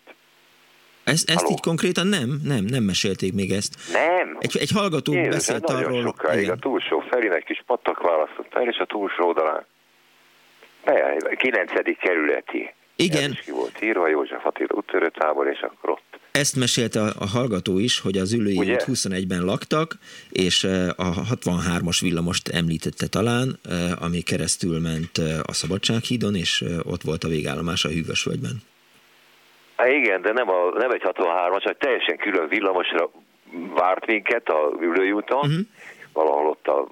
Ezt, ezt így konkrétan nem? Nem, nem mesélték még ezt. Nem. Egy, egy hallgató Jézus, beszélt nagyon arról... sokáig igen. a túlsó felén egy kis patak választott el, és a túlsó oldalán. Be, 9. kerületi. Igen. ki volt írva, József Attila úttörőtábor, és akkor ott. Ezt mesélte a, a hallgató is, hogy az ülői Ugye? 21-ben laktak, és a 63-as villamost említette talán, ami keresztül ment a Szabadsághídon, és ott volt a végállomás a Hűvösvölgyben. Há, igen, de nem, a, nem egy 63-as, egy teljesen külön villamosra várt minket a ülői úton, uh-huh. valahol ott a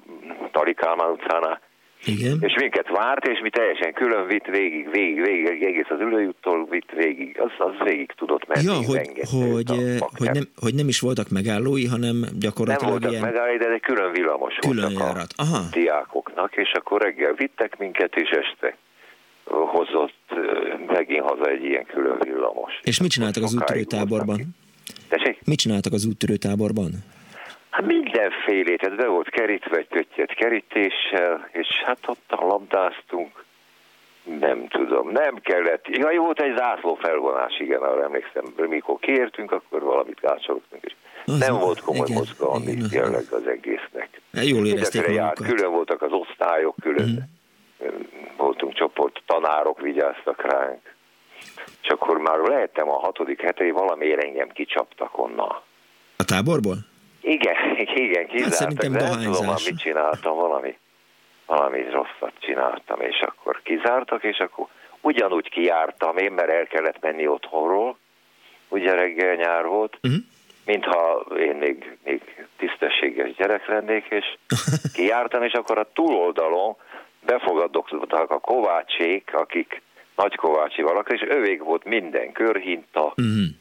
Talikálmán utcánál, igen. És minket várt, és mi teljesen külön vitt végig, végig, végig, egész az ülőjúttól vitt végig, az, az végig tudott menni. Ja, hogy, hogy, hogy, nem, hogy nem is voltak megállói, hanem gyakorlatilag Nem voltak ilyen... megállói, de egy külön villamos külön járat. Aha. a diákoknak, és akkor reggel vittek minket, és este hozott megint haza egy ilyen külön villamos. És mit csináltak az úttörőtáborban? Mit csináltak az úttörőtáborban? Hát mindenfélét, ez be volt kerítve egy pöttyet kerítéssel, és hát ott a labdáztunk, nem tudom, nem kellett. Ja, jó, volt egy zászló felvonás, igen, arra emlékszem, mikor kértünk, akkor valamit gácsoltunk, és az nem van, volt komoly mozgalmi jelleg az egésznek. Jól érezték járt, Külön voltak az osztályok, külön mm. voltunk csoport, tanárok vigyáztak ránk. És akkor már lehettem a hatodik hetei, valamiért engem kicsaptak onnan. A táborból? Igen, igen, kizártak, hát nem tudom, mit csináltam, valami, valami rosszat csináltam, és akkor kizártak, és akkor ugyanúgy kijártam én, mert el kellett menni otthonról, ugye reggel nyár volt, uh-huh. mintha én még, még tisztességes gyerek lennék, és kijártam, és akkor a túloldalon befogadottak a kovácsék, akik nagy kovácsi valaki, és övék volt minden körhinta, uh-huh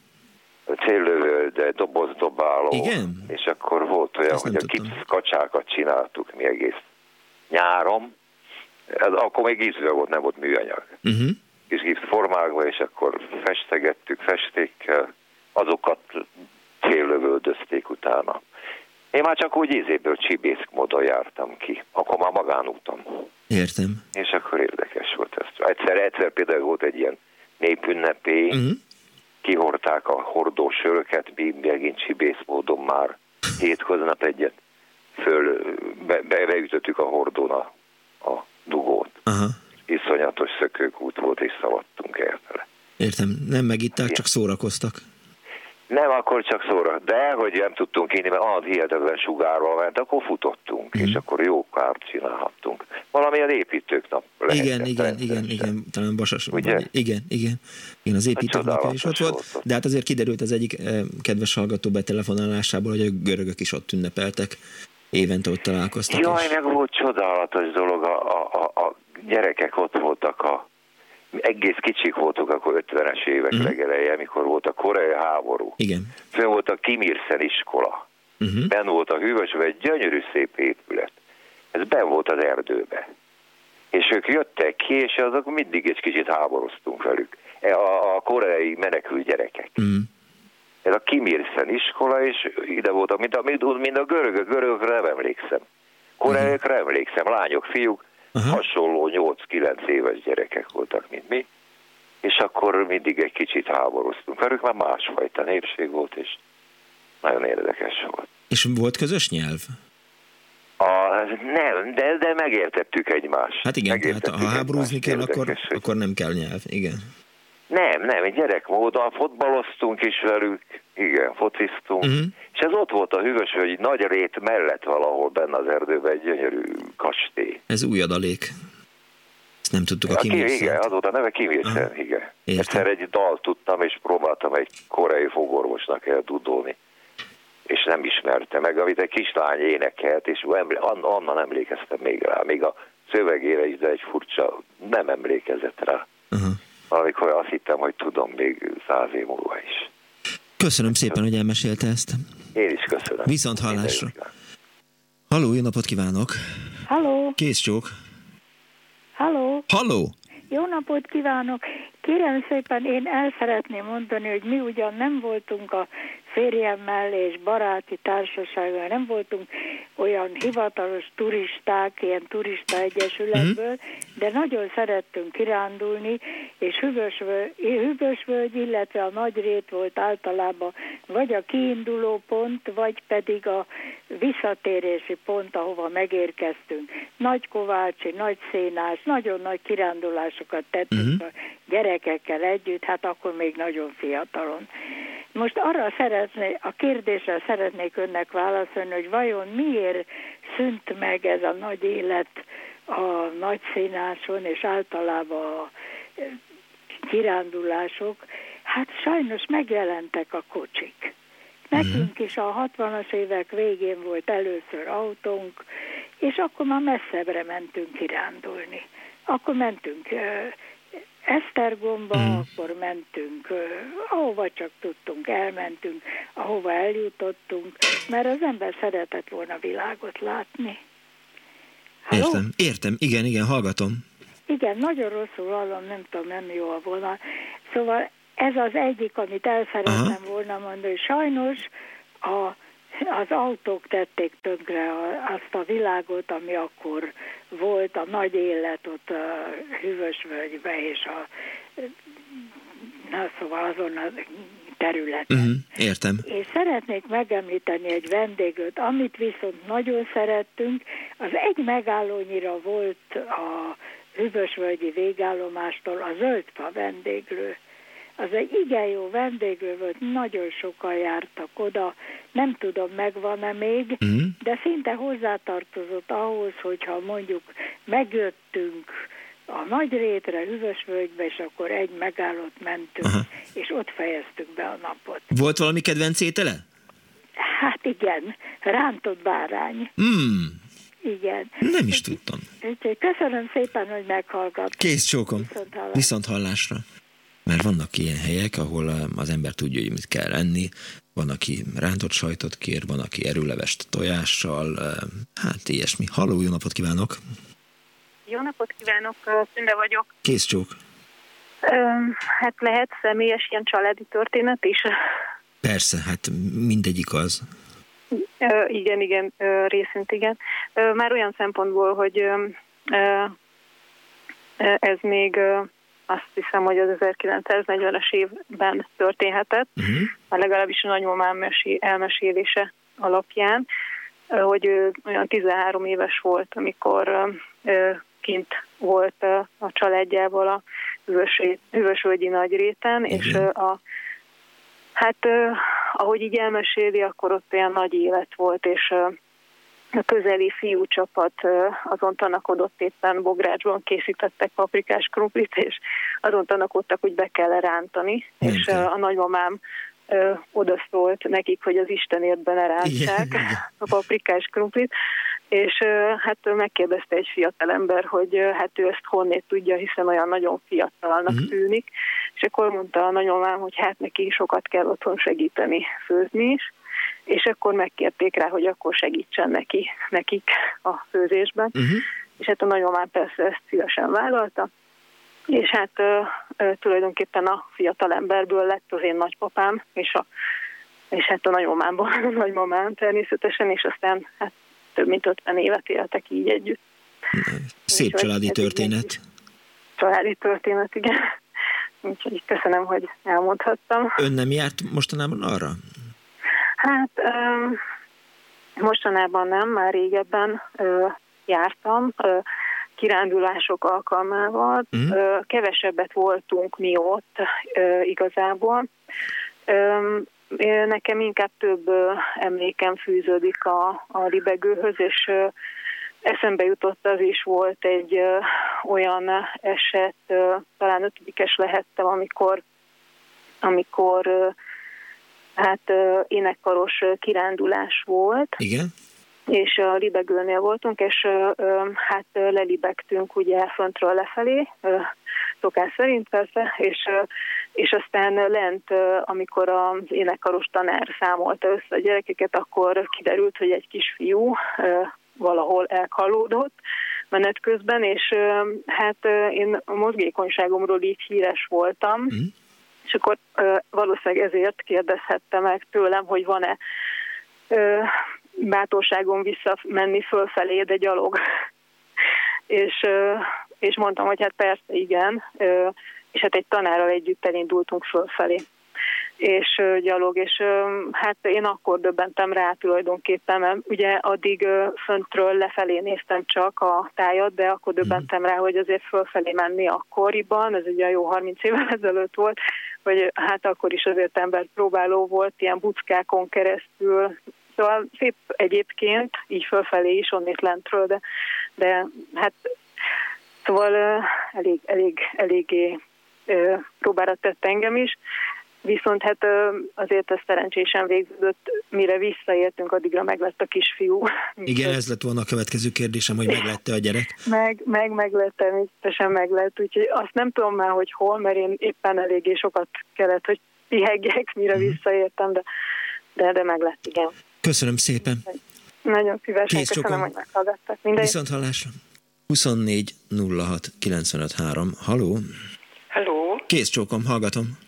céllövő, de dobáló. Igen? És akkor volt olyan, Ezt hogy a kicsz kacsákat csináltuk mi egész nyáron. Ez akkor még ízve volt, nem volt műanyag. Uh-huh. Kis gipsz formálva, és akkor festegettük festékkel, azokat céllövöldözték utána. Én már csak úgy ízéből csibészk módon jártam ki, akkor már magánúton. Értem. És akkor érdekes volt ez. Egyszer, egyszer például volt egy ilyen népünnepé, uh-huh kihorták a hordó söröket, mi megint csibész módon már hétköznap egyet föl, be, be, beütöttük a hordón a, a dugót. Aha. Iszonyatos szökőkút volt, és szaladtunk el Értem, nem megitták, csak szórakoztak. Nem, akkor csak szóra. De, hogy nem tudtunk inni, mert ad hihetetlen sugárral ment, akkor futottunk, mm. és akkor jó kárt csinálhattunk. Valamilyen építők nap lehetett. Igen, igen, igen, igen, talán Basas. Ugye? Vagy, igen, igen. Igen, az építők napja is ott volt. De hát azért kiderült az egyik eh, kedves hallgató betelefonálásából, hogy a görögök is ott ünnepeltek. Évente ott találkoztak. Jaj, és... meg volt csodálatos dolog, a, a, a gyerekek ott voltak a egész kicsik voltunk akkor 50-es évek uh-huh. legeleje, amikor volt a koreai háború. Igen. Fönn volt a Kim Il-sen iskola. Uh-huh. Ben volt a hűvösben egy gyönyörű szép épület. Ez ben volt az erdőbe. És ők jöttek ki, és azok mindig egy kicsit háboroztunk velük. E, a, a koreai menekült gyerekek. Uh-huh. Ez a Kim Il-sen iskola, és ide voltak, mint a, mint, a görögök, görögökre nem emlékszem. Koreaiakra emlékszem, lányok, fiúk, Aha. hasonló 8-9 éves gyerekek voltak, mint mi, és akkor mindig egy kicsit háborúztunk. Mert ők már másfajta népség volt, és nagyon érdekes volt. És volt közös nyelv? A, nem, de, de megértettük egymást. Hát igen, tehát ha háborúzni kell, akkor, akkor nem kell nyelv, igen. Nem, nem, egy gyerekmódon fotbaloztunk is velük, igen, fociztunk, uh-huh. és ez ott volt a hűvös, hogy nagy rét mellett valahol benne az erdőben egy gyönyörű kastély. Ez új adalék. Ezt nem tudtuk a Kim Igen, az volt a neve Kim uh-huh. igen. Értem. Egyszer egy dal tudtam, és próbáltam egy koreai fogorvosnak eldudolni és nem ismerte meg, amit egy kislány énekelt, és onnan emlékeztem még rá, még a szövegére is, de egy furcsa, nem emlékezett rá. Uh-huh amikor azt hittem, hogy tudom még száz év múlva is. Köszönöm szépen, hogy elmesélte ezt. Én is köszönöm. Viszont hallásra. Halló, jó napot kívánok! Halló! Kész csók! Halló! Halló! Jó napot kívánok! Kérem szépen, én el szeretném mondani, hogy mi ugyan nem voltunk a férjemmel és baráti társasággal, nem voltunk olyan hivatalos turisták, ilyen turista egyesületből, uh-huh. de nagyon szerettünk kirándulni, és Hüvösvölgy, Hüvösvölgy, illetve a Nagyrét volt általában vagy a kiinduló pont, vagy pedig a visszatérési pont, ahova megérkeztünk. Nagy Kovácsi, Nagy Szénás, nagyon nagy kirándulásokat tettünk uh-huh. a gyerekekkel együtt, hát akkor még nagyon fiatalon. Most arra szeretné, a kérdésre szeretnék önnek válaszolni, hogy vajon miért szűnt meg ez a nagy élet a nagy színáson, és általában a e, kirándulások, hát sajnos megjelentek a kocsik. Nekünk is a 60-as évek végén volt először autónk, és akkor már messzebbre mentünk kirándulni. Akkor mentünk e, Esztergomba, mm. akkor mentünk, ahova csak tudtunk, elmentünk, ahova eljutottunk, mert az ember szeretett volna világot látni. Halló? Értem, értem, igen, igen, hallgatom. Igen, nagyon rosszul hallom, nem tudom, nem jó a volna. Szóval ez az egyik, amit el szeretném volna mondani. Sajnos a az autók tették tönkre azt a világot, ami akkor volt, a nagy élet ott a Hűvösvölgybe és a na szóval azon a területen. Uh-huh, értem. És szeretnék megemlíteni egy vendégöt, amit viszont nagyon szerettünk, az egy megállónyira volt a Hűvösvölgyi végállomástól a zöldfa vendéglő az egy igen jó vendéglő volt, nagyon sokan jártak oda, nem tudom, megvan-e még, mm. de szinte hozzátartozott ahhoz, hogyha mondjuk megjöttünk a nagy rétre, Hüvösvölgybe, és akkor egy megállót mentünk, Aha. és ott fejeztük be a napot. Volt valami kedvenc étele? Hát igen, rántott bárány. Mm. Igen. Nem is tudtam. Úgyhogy köszönöm szépen, hogy meghallgat. Kész csókom. Viszont hallásra. Viszont hallásra mert vannak ilyen helyek, ahol az ember tudja, hogy mit kell enni, van, aki rántott sajtot kér, van, aki erőlevest tojással, hát ilyesmi. Halló, jó napot kívánok! Jó napot kívánok, Szünde vagyok. Kész csók. Hát lehet személyes ilyen családi történet is? Persze, hát mindegyik az. Igen, igen, részint igen. Már olyan szempontból, hogy ez még azt hiszem, hogy az 1940-es évben történhetett, uh-huh. legalábbis a nagymamám mesél, elmesélése alapján, hogy ő olyan 13 éves volt, amikor kint volt a családjával a Hűvösvölgyi Nagyréten, uh-huh. és a Hát, ahogy így elmeséli, akkor ott olyan nagy élet volt, és a közeli fiú csapat azon tanakodott éppen Bográcsban készítettek paprikás krumplit, és azon tanakodtak, hogy be kell rántani, Nem és kell. a nagymamám oda szólt nekik, hogy az Istenért rántsák a paprikás krumplit, és hát megkérdezte egy fiatal ember, hogy hát ő ezt honnét tudja, hiszen olyan nagyon fiatalnak mm. tűnik, és akkor mondta a nagyomám, hogy hát neki sokat kell otthon segíteni főzni is, és akkor megkérték rá, hogy akkor segítsen neki, nekik a főzésben. Uh-huh. És hát a nagyomám persze ezt szívesen vállalta, és hát ö, ö, tulajdonképpen a fiatal emberből lett az én nagypapám, és, a, és hát a nagyomámból a nagymamám természetesen, és aztán hát több mint 50 évet éltek így együtt. Szép Úgyhogy családi történet. Családi történet, igen. Úgyhogy köszönöm, hogy elmondhattam. Ön nem járt mostanában arra? Hát mostanában nem, már régebben jártam kirándulások alkalmával. Mm. Kevesebbet voltunk mi ott igazából. Nekem inkább több emlékem fűződik a, a libegőhöz, és eszembe jutott az is volt egy olyan eset, talán ötödikes lehettem, amikor amikor hát énekkaros kirándulás volt. Igen. És a libegőnél voltunk, és hát lelibegtünk ugye föntről lefelé, szokás szerint persze, és, és aztán lent, amikor az énekkaros tanár számolta össze a gyerekeket, akkor kiderült, hogy egy kisfiú valahol elkalódott, menet közben, és hát én a mozgékonyságomról így híres voltam, mm. És akkor valószínűleg ezért kérdezhette meg tőlem, hogy van-e bátorságom visszamenni fölfelé, de gyalog. és, és mondtam, hogy hát persze igen, és hát egy tanárral együtt elindultunk fölfelé és gyalog, és hát én akkor döbbentem rá tulajdonképpen, mert ugye addig föntről lefelé néztem csak a tájat, de akkor mhm. döbbentem rá, hogy azért fölfelé menni akkoriban, ez ugye jó 30 évvel ezelőtt volt, hogy hát akkor is azért ember próbáló volt, ilyen buckákon keresztül, Szóval szép egyébként, így fölfelé is, onnét lentről, de, de hát szóval elég, elég, eléggé próbára tett engem is. Viszont hát azért ez szerencsésen végződött, mire visszaértünk, addigra meglett a kisfiú. Igen, ez lett volna a következő kérdésem, hogy meglette a gyerek. Meg, meg, meglett, természetesen meglett, úgyhogy azt nem tudom már, hogy hol, mert én éppen eléggé sokat kellett, hogy pihegjek, mire uh-huh. visszaértem, de, de, de meglett, igen. Köszönöm szépen. Nagyon szívesen, Kész köszönöm, hogy meghallgattak. Minden Viszont hallásra. 24 06 95 3. Haló? Halló? Kész csókom, hallgatom.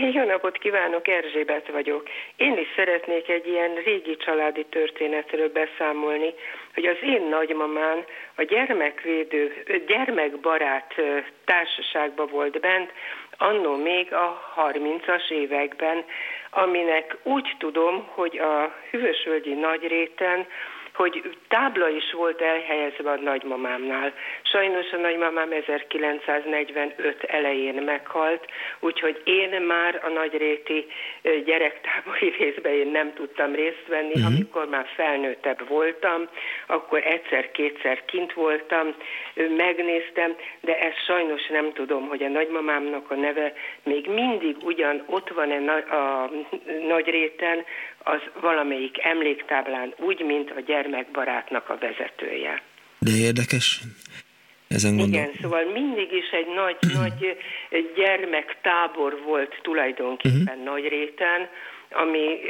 Jó napot kívánok, Erzsébet vagyok. Én is szeretnék egy ilyen régi családi történetről beszámolni, hogy az én nagymamán a gyermekvédő, gyermekbarát társaságban volt bent, annó még a 30-as években, aminek úgy tudom, hogy a Hűvösvölgyi Nagyréten hogy tábla is volt elhelyezve a nagymamámnál. Sajnos a nagymamám 1945 elején meghalt, úgyhogy én már a nagyréti gyerektábori részben én nem tudtam részt venni. Uh-huh. Amikor már felnőttebb voltam, akkor egyszer-kétszer kint voltam, megnéztem, de ezt sajnos nem tudom, hogy a nagymamámnak a neve még mindig ugyan ott van a nagyréten, az valamelyik emléktáblán úgy, mint a gyermekbarátnak a vezetője. De érdekes. Ezen gondol... Igen, szóval mindig is egy nagy, nagy gyermektábor volt tulajdonképpen uh-huh. nagy réten, ami,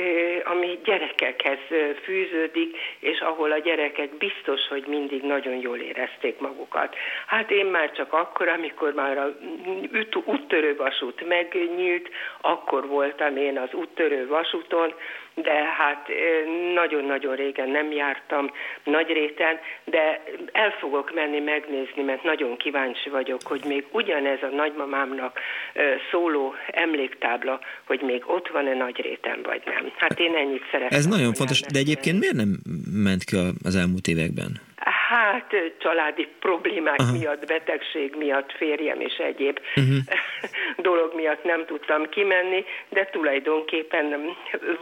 ami gyerekekhez fűződik, és ahol a gyerekek biztos, hogy mindig nagyon jól érezték magukat. Hát én már csak akkor, amikor már a úttörő vasút megnyílt, akkor voltam én az úttörő vasúton, de hát nagyon-nagyon régen nem jártam nagy réten, de el fogok menni megnézni, mert nagyon kíváncsi vagyok, hogy még ugyanez a nagymamámnak szóló emléktábla, hogy még ott van-e nagy réten, vagy nem. Hát én ennyit szeretném. Ez nagyon fontos, de egyébként miért nem ment ki az elmúlt években? Hát családi problémák Aha. miatt, betegség miatt, férjem és egyéb uh-huh. dolog miatt nem tudtam kimenni, de tulajdonképpen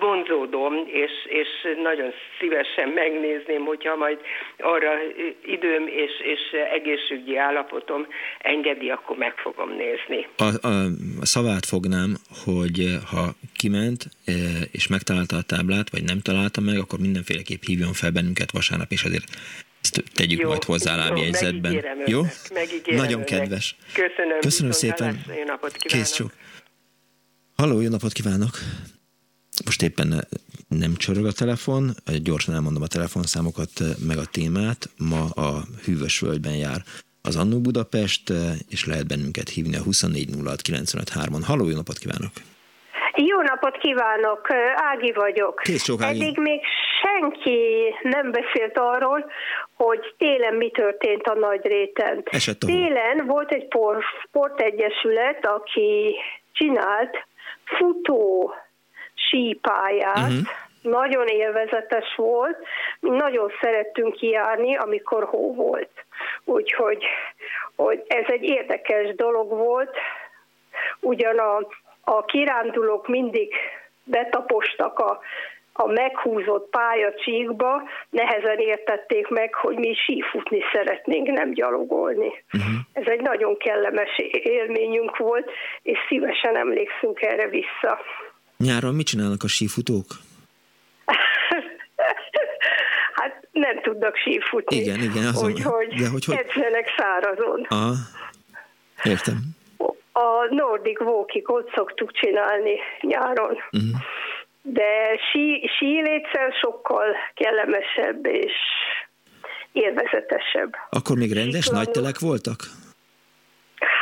vonzódom, és, és nagyon szívesen megnézném, hogyha majd arra időm és, és egészségügyi állapotom engedi, akkor meg fogom nézni. A, a, a szavát fognám, hogy ha kiment és megtalálta a táblát, vagy nem találta meg, akkor mindenféleképp hívjon fel bennünket vasárnap, és azért ezt tegyük jó, majd hozzá a lábjegyzetben. Jó? Nagyon önnek. kedves. Köszönöm. Köszönöm szépen. Jó napot kívánok. Kész csók. Halló, jó napot kívánok. Most éppen nem csorog a telefon, gyorsan elmondom a telefonszámokat, meg a témát. Ma a Hűvös Völgyben jár az Annó Budapest, és lehet bennünket hívni a 24 06 on Halló, jó napot kívánok! Jó napot kívánok, Ági vagyok. Kész csók, Ági. Eddig még senki nem beszélt arról, hogy télen mi történt a nagy réten. Télen volt egy sportegyesület, aki csinált futó sípáját, uh-huh. nagyon élvezetes volt, mi nagyon szerettünk kijárni, amikor hó volt. Úgyhogy hogy ez egy érdekes dolog volt, ugyan a, a kirándulók mindig betapostak a a meghúzott pályacsíkba nehezen értették meg, hogy mi sífutni szeretnénk, nem gyalogolni. Uh-huh. Ez egy nagyon kellemes élményünk volt, és szívesen emlékszünk erre vissza. Nyáron mit csinálnak a sífutók? hát nem tudnak sífutni. Igen, igen. Azon, úgyhogy de hogy, hogy... edzenek szárazon. Aha. Értem. A Nordic walk ott szoktuk csinálni nyáron. Uh-huh de sí, sílétszer sokkal kellemesebb és élvezetesebb. Akkor még rendes nagy telek voltak?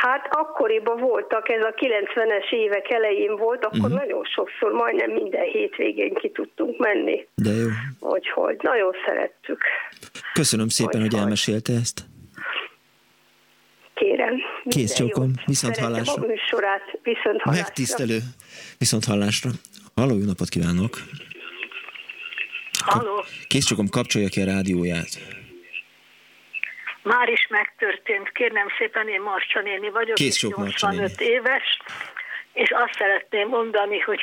Hát akkoriban voltak, ez a 90-es évek elején volt, akkor uh-huh. nagyon sokszor, majdnem minden hétvégén ki tudtunk menni. De jó. Úgyhogy nagyon szerettük. Köszönöm szépen, hogy, hogy elmesélte ezt. Kérem. Kész csókom, viszont hallásra. a műsorát, viszont hallásra. Megtisztelő, viszont hallásra. Halló, jó napot kívánok! Halló! Kész csókom, kapcsolja ki a rádióját. Már is megtörtént. Kérnem szépen, én Marcsa néni vagyok, Kész sok 85 éves, és azt szeretném mondani, hogy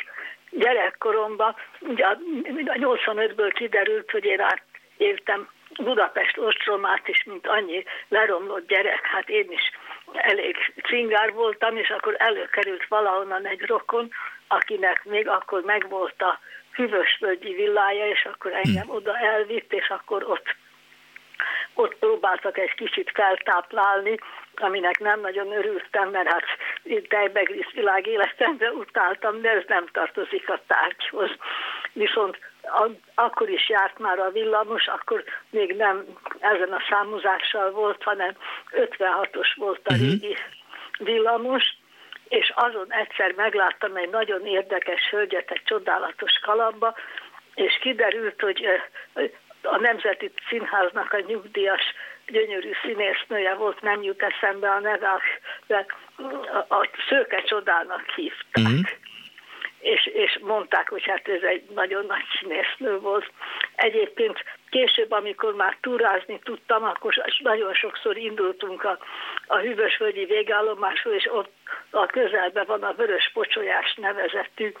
gyerekkoromban, ugye a 85-ből kiderült, hogy én átéltem Budapest ostromát is, mint annyi leromlott gyerek, hát én is elég cingár voltam, és akkor előkerült valahonnan egy rokon, akinek még akkor megvolt a hűvösvölgyi villája, és akkor engem hm. oda elvitt, és akkor ott ott próbáltak egy kicsit feltáplálni, aminek nem nagyon örültem, mert hát tejbegrisz világ életembe utáltam, de ez nem tartozik a tárgyhoz. Viszont a, akkor is járt már a villamos, akkor még nem ezen a számozással volt, hanem 56-os volt a mhm. régi villamos, és azon egyszer megláttam egy nagyon érdekes hölgyet egy csodálatos kalapba, és kiderült, hogy a Nemzeti Színháznak a nyugdíjas gyönyörű színésznője volt, nem jut eszembe a neve, de a Szőke Csodának hívták. Mm-hmm. És, és mondták, hogy hát ez egy nagyon nagy színésznő volt. Egyébként később, amikor már túrázni tudtam, akkor nagyon sokszor indultunk a, a Hűvösvölgyi végállomásról, és ott a közelben van a Vörös Pocsolyás nevezetű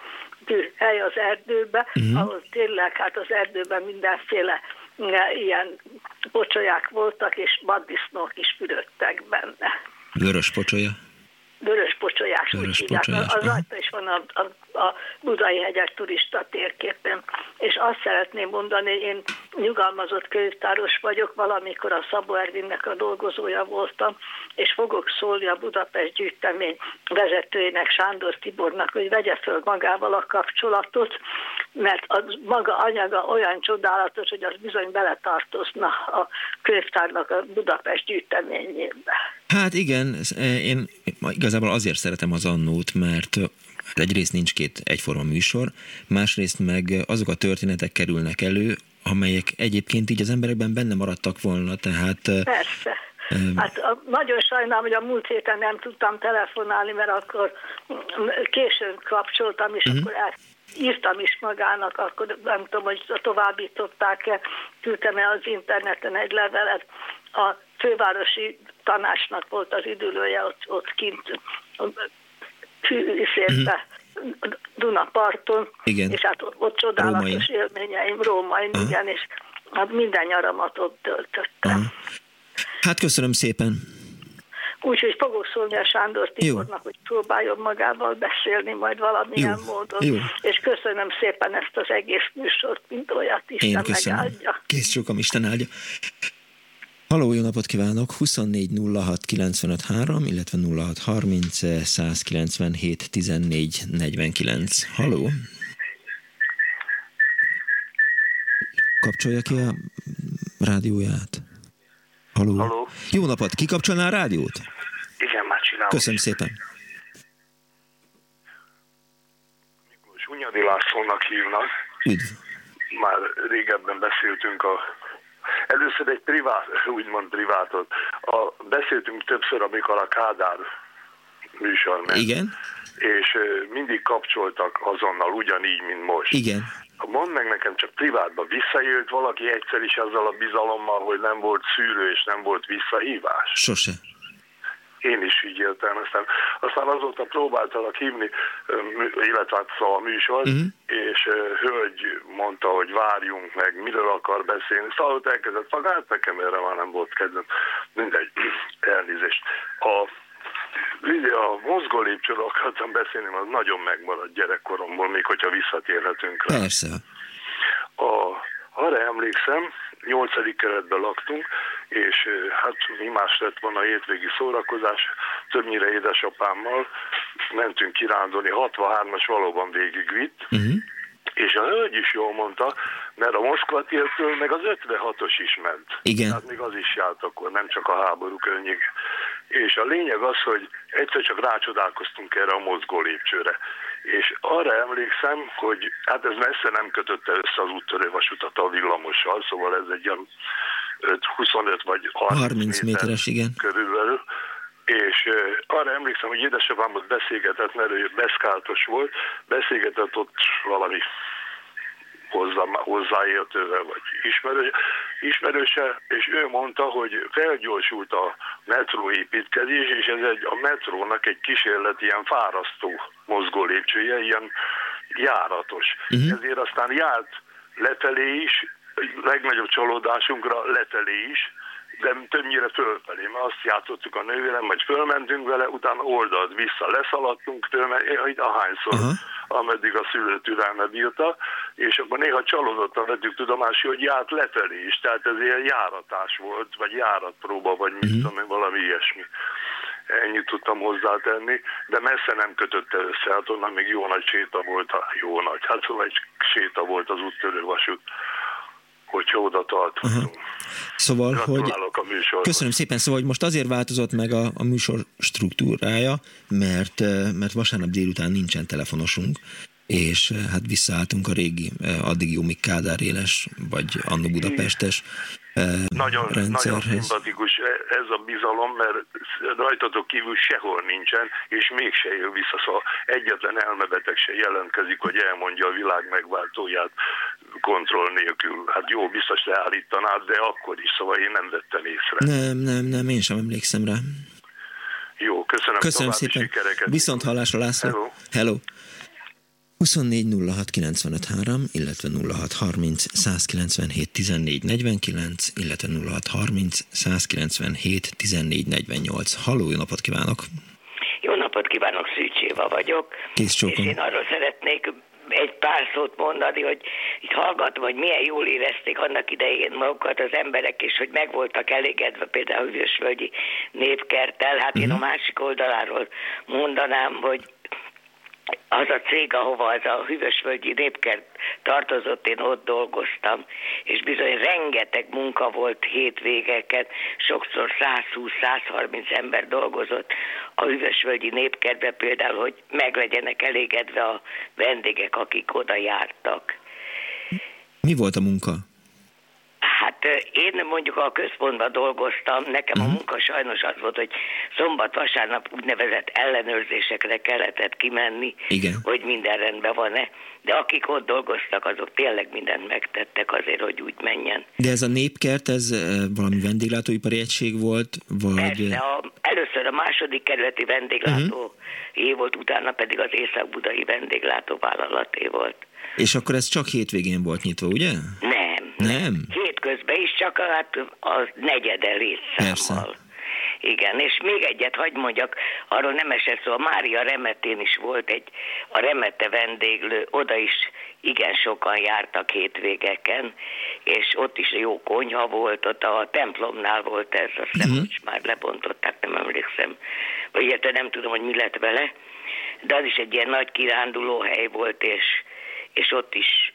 hely az erdőbe, uh-huh. ahol tényleg hát az erdőben mindenféle ilyen pocsolyák voltak, és vaddisznók is fürödtek benne. Vörös pocsolya? Vörös pocsolyás, Vörös úgy pocsolyás. Az rajta is van a, a, a Budai hegyek turista térképen. És azt szeretném mondani, én nyugalmazott könyvtáros vagyok, valamikor a Szabó Ervinnek a dolgozója voltam, és fogok szólni a Budapest gyűjtemény vezetőjének, Sándor Tibornak, hogy vegye föl magával a kapcsolatot, mert a maga anyaga olyan csodálatos, hogy az bizony beletartozna a könyvtárnak a Budapest gyűjteményébe. Hát igen, én igazából azért szeretem az annót, mert egyrészt nincs két egyforma műsor, másrészt meg azok a történetek kerülnek elő, amelyek egyébként így az emberekben benne maradtak volna, tehát... Persze. Hát nagyon sajnálom, hogy a múlt héten nem tudtam telefonálni, mert akkor későn kapcsoltam, és uh-huh. akkor el, írtam is magának, akkor nem tudom, hogy továbbították-e, küldtem-e az interneten egy levelet. A fővárosi tanácsnak volt az időlője ott, ott kint szépen uh-huh. Dunaparton, igen. és hát ott, ott csodálatos Római. élményeim, Római, uh-huh. igen, és hát minden nyaramat ott töltöttem. Uh-huh. Hát köszönöm szépen. Úgyhogy fogok szólni a Sándor Tibornak, hogy próbáljon magával beszélni majd valamilyen Jó. módon. Jó. És köszönöm szépen ezt az egész műsort, mint olyat Isten Én köszönöm. megáldja. Kész csókom, Isten áldja. Haló, jó napot kívánok! 24 06 95 3, illetve 06 30 197 14 49. Haló! Kapcsolja ki a rádióját. Haló. Haló. Jó napot! Kikapcsolná a rádiót? Igen, már csinálom. Köszönöm szépen. Miklós Unyadi Lászlónak hívnak. Üdv. Már régebben beszéltünk a Először egy privát, úgymond privátot. A, beszéltünk többször, amikor a Kádár műsor ment. Igen. És mindig kapcsoltak azonnal, ugyanígy, mint most. Igen. Mondd meg nekem, csak privátban visszajött valaki egyszer is azzal a bizalommal, hogy nem volt szűrő és nem volt visszahívás? Sose én is így éltem. Aztán, aztán azóta próbáltalak hívni, illetve hát szóval a műsor, uh-huh. és hölgy mondta, hogy várjunk meg, miről akar beszélni. Szóval ott elkezdett magát, nekem erre már nem volt kedvem. Mindegy, elnézést. A a mozgó lépcsőről akartam beszélni, az nagyon megmaradt gyerekkoromból, még hogyha visszatérhetünk rá. Persze. A, arra emlékszem, nyolcadik keretben laktunk, és hát mi más lett volna a hétvégi szórakozás, többnyire édesapámmal mentünk kirándulni, 63-as valóban végigvitt, uh-huh. És a hölgy is jól mondta, mert a Moszkva tértől meg az 56-os is ment. Igen. Tehát még az is járt akkor, nem csak a háború környék. És a lényeg az, hogy egyszer csak rácsodálkoztunk erre a mozgó lépcsőre. És arra emlékszem, hogy hát ez messze nem kötötte össze az úttörővasutat a villamossal, szóval ez egy olyan 25 vagy 30, 30 méteres, igen. körülbelül. És arra emlékszem, hogy édesapám ott beszélgetett, mert ő beszkáltos volt, beszélgetett ott valami hozzá, hozzáértővel, vagy ismerős, ismerőse, és ő mondta, hogy felgyorsult a metróépítkezés, és ez egy, a metrónak egy kísérlet ilyen fárasztó mozgó lépcsője, ilyen járatos. Uh-huh. Ezért aztán járt lefelé is, legnagyobb csalódásunkra lefelé is, de többnyire fölfelé, mert azt játszottuk a nővérem, vagy fölmentünk vele, utána oldalt vissza leszaladtunk tőle, ahányszor, uh-huh. ameddig a szülő türelme bírta, és akkor néha csalódottan vettük tudomásul, hogy járt lefelé is, tehát ez ilyen járatás volt, vagy járatpróba, vagy mit uh-huh. tudom valami ilyesmi. Ennyit tudtam hozzátenni, de messze nem kötötte össze, hát onnan még jó nagy séta volt, jó nagy, hát szóval egy séta volt az úttörő vasút hogyha oda tartottunk. Uh-huh. Szóval, hogy köszönöm szépen, szóval, hogy most azért változott meg a, a műsor struktúrája, mert, mert vasárnap délután nincsen telefonosunk, és hát visszaálltunk a régi, addig jó, míg Kádár éles, vagy Anno Budapestes nagyon, nagyon szimpatikus ez a bizalom, mert rajtatok kívül sehol nincsen, és mégse jön vissza. Szóval egyetlen elmebeteg se jelentkezik, hogy elmondja a világ megváltóját kontroll nélkül. Hát jó, biztos leállítanád, de akkor is, szóval én nem vettem észre. Nem, nem, nem, én sem emlékszem rá. Jó, köszönöm. Köszönöm szépen. Sikereket. Viszont hallásra, László. Hello. Hello. 24 illetve 0630 197 14 49, illetve 0630 197 14 48. Halló, jó napot kívánok! Jó napot kívánok, Szűcs Éva vagyok. Kész És én arról szeretnék egy pár szót mondani, hogy itt hallgatom, hogy milyen jól érezték annak idején magukat az emberek, és hogy meg voltak elégedve például Hűvösvölgyi népkerttel. Hát uh-huh. én a mhm. másik oldaláról mondanám, hogy az a cég, ahova az a hűvösvölgyi népkert tartozott, én ott dolgoztam, és bizony rengeteg munka volt hétvégeket, sokszor 120-130 ember dolgozott a hűvösvölgyi népkertbe például, hogy meg legyenek elégedve a vendégek, akik oda jártak. Mi volt a munka? Hát én mondjuk a központban dolgoztam, nekem a mhm. munka sajnos az volt, hogy szombat-vasárnap úgynevezett ellenőrzésekre kellett kimenni, Igen. hogy minden rendben van-e. De akik ott dolgoztak, azok tényleg mindent megtettek azért, hogy úgy menjen. De ez a népkert, ez valami vendéglátóipari egység volt? Vagy... Persze, a, először a második kerületi vendéglátó uh-huh. volt, utána pedig az Észak-Budai vendéglátó vállalaté volt. És akkor ez csak hétvégén volt nyitva, ugye? Nem. Nem? Hétközben is csak hát a negyede létszámmal. Igen, és még egyet hagyd mondjak, arról nem esett szó, a Mária Remetén is volt egy, a Remete vendéglő, oda is igen sokan jártak hétvégeken, és ott is jó konyha volt, ott a templomnál volt ez, azt hiszem, uh-huh. már lebontották, nem emlékszem, vagy illetve nem tudom, hogy mi lett vele, de az is egy ilyen nagy kiránduló hely volt, és és ott is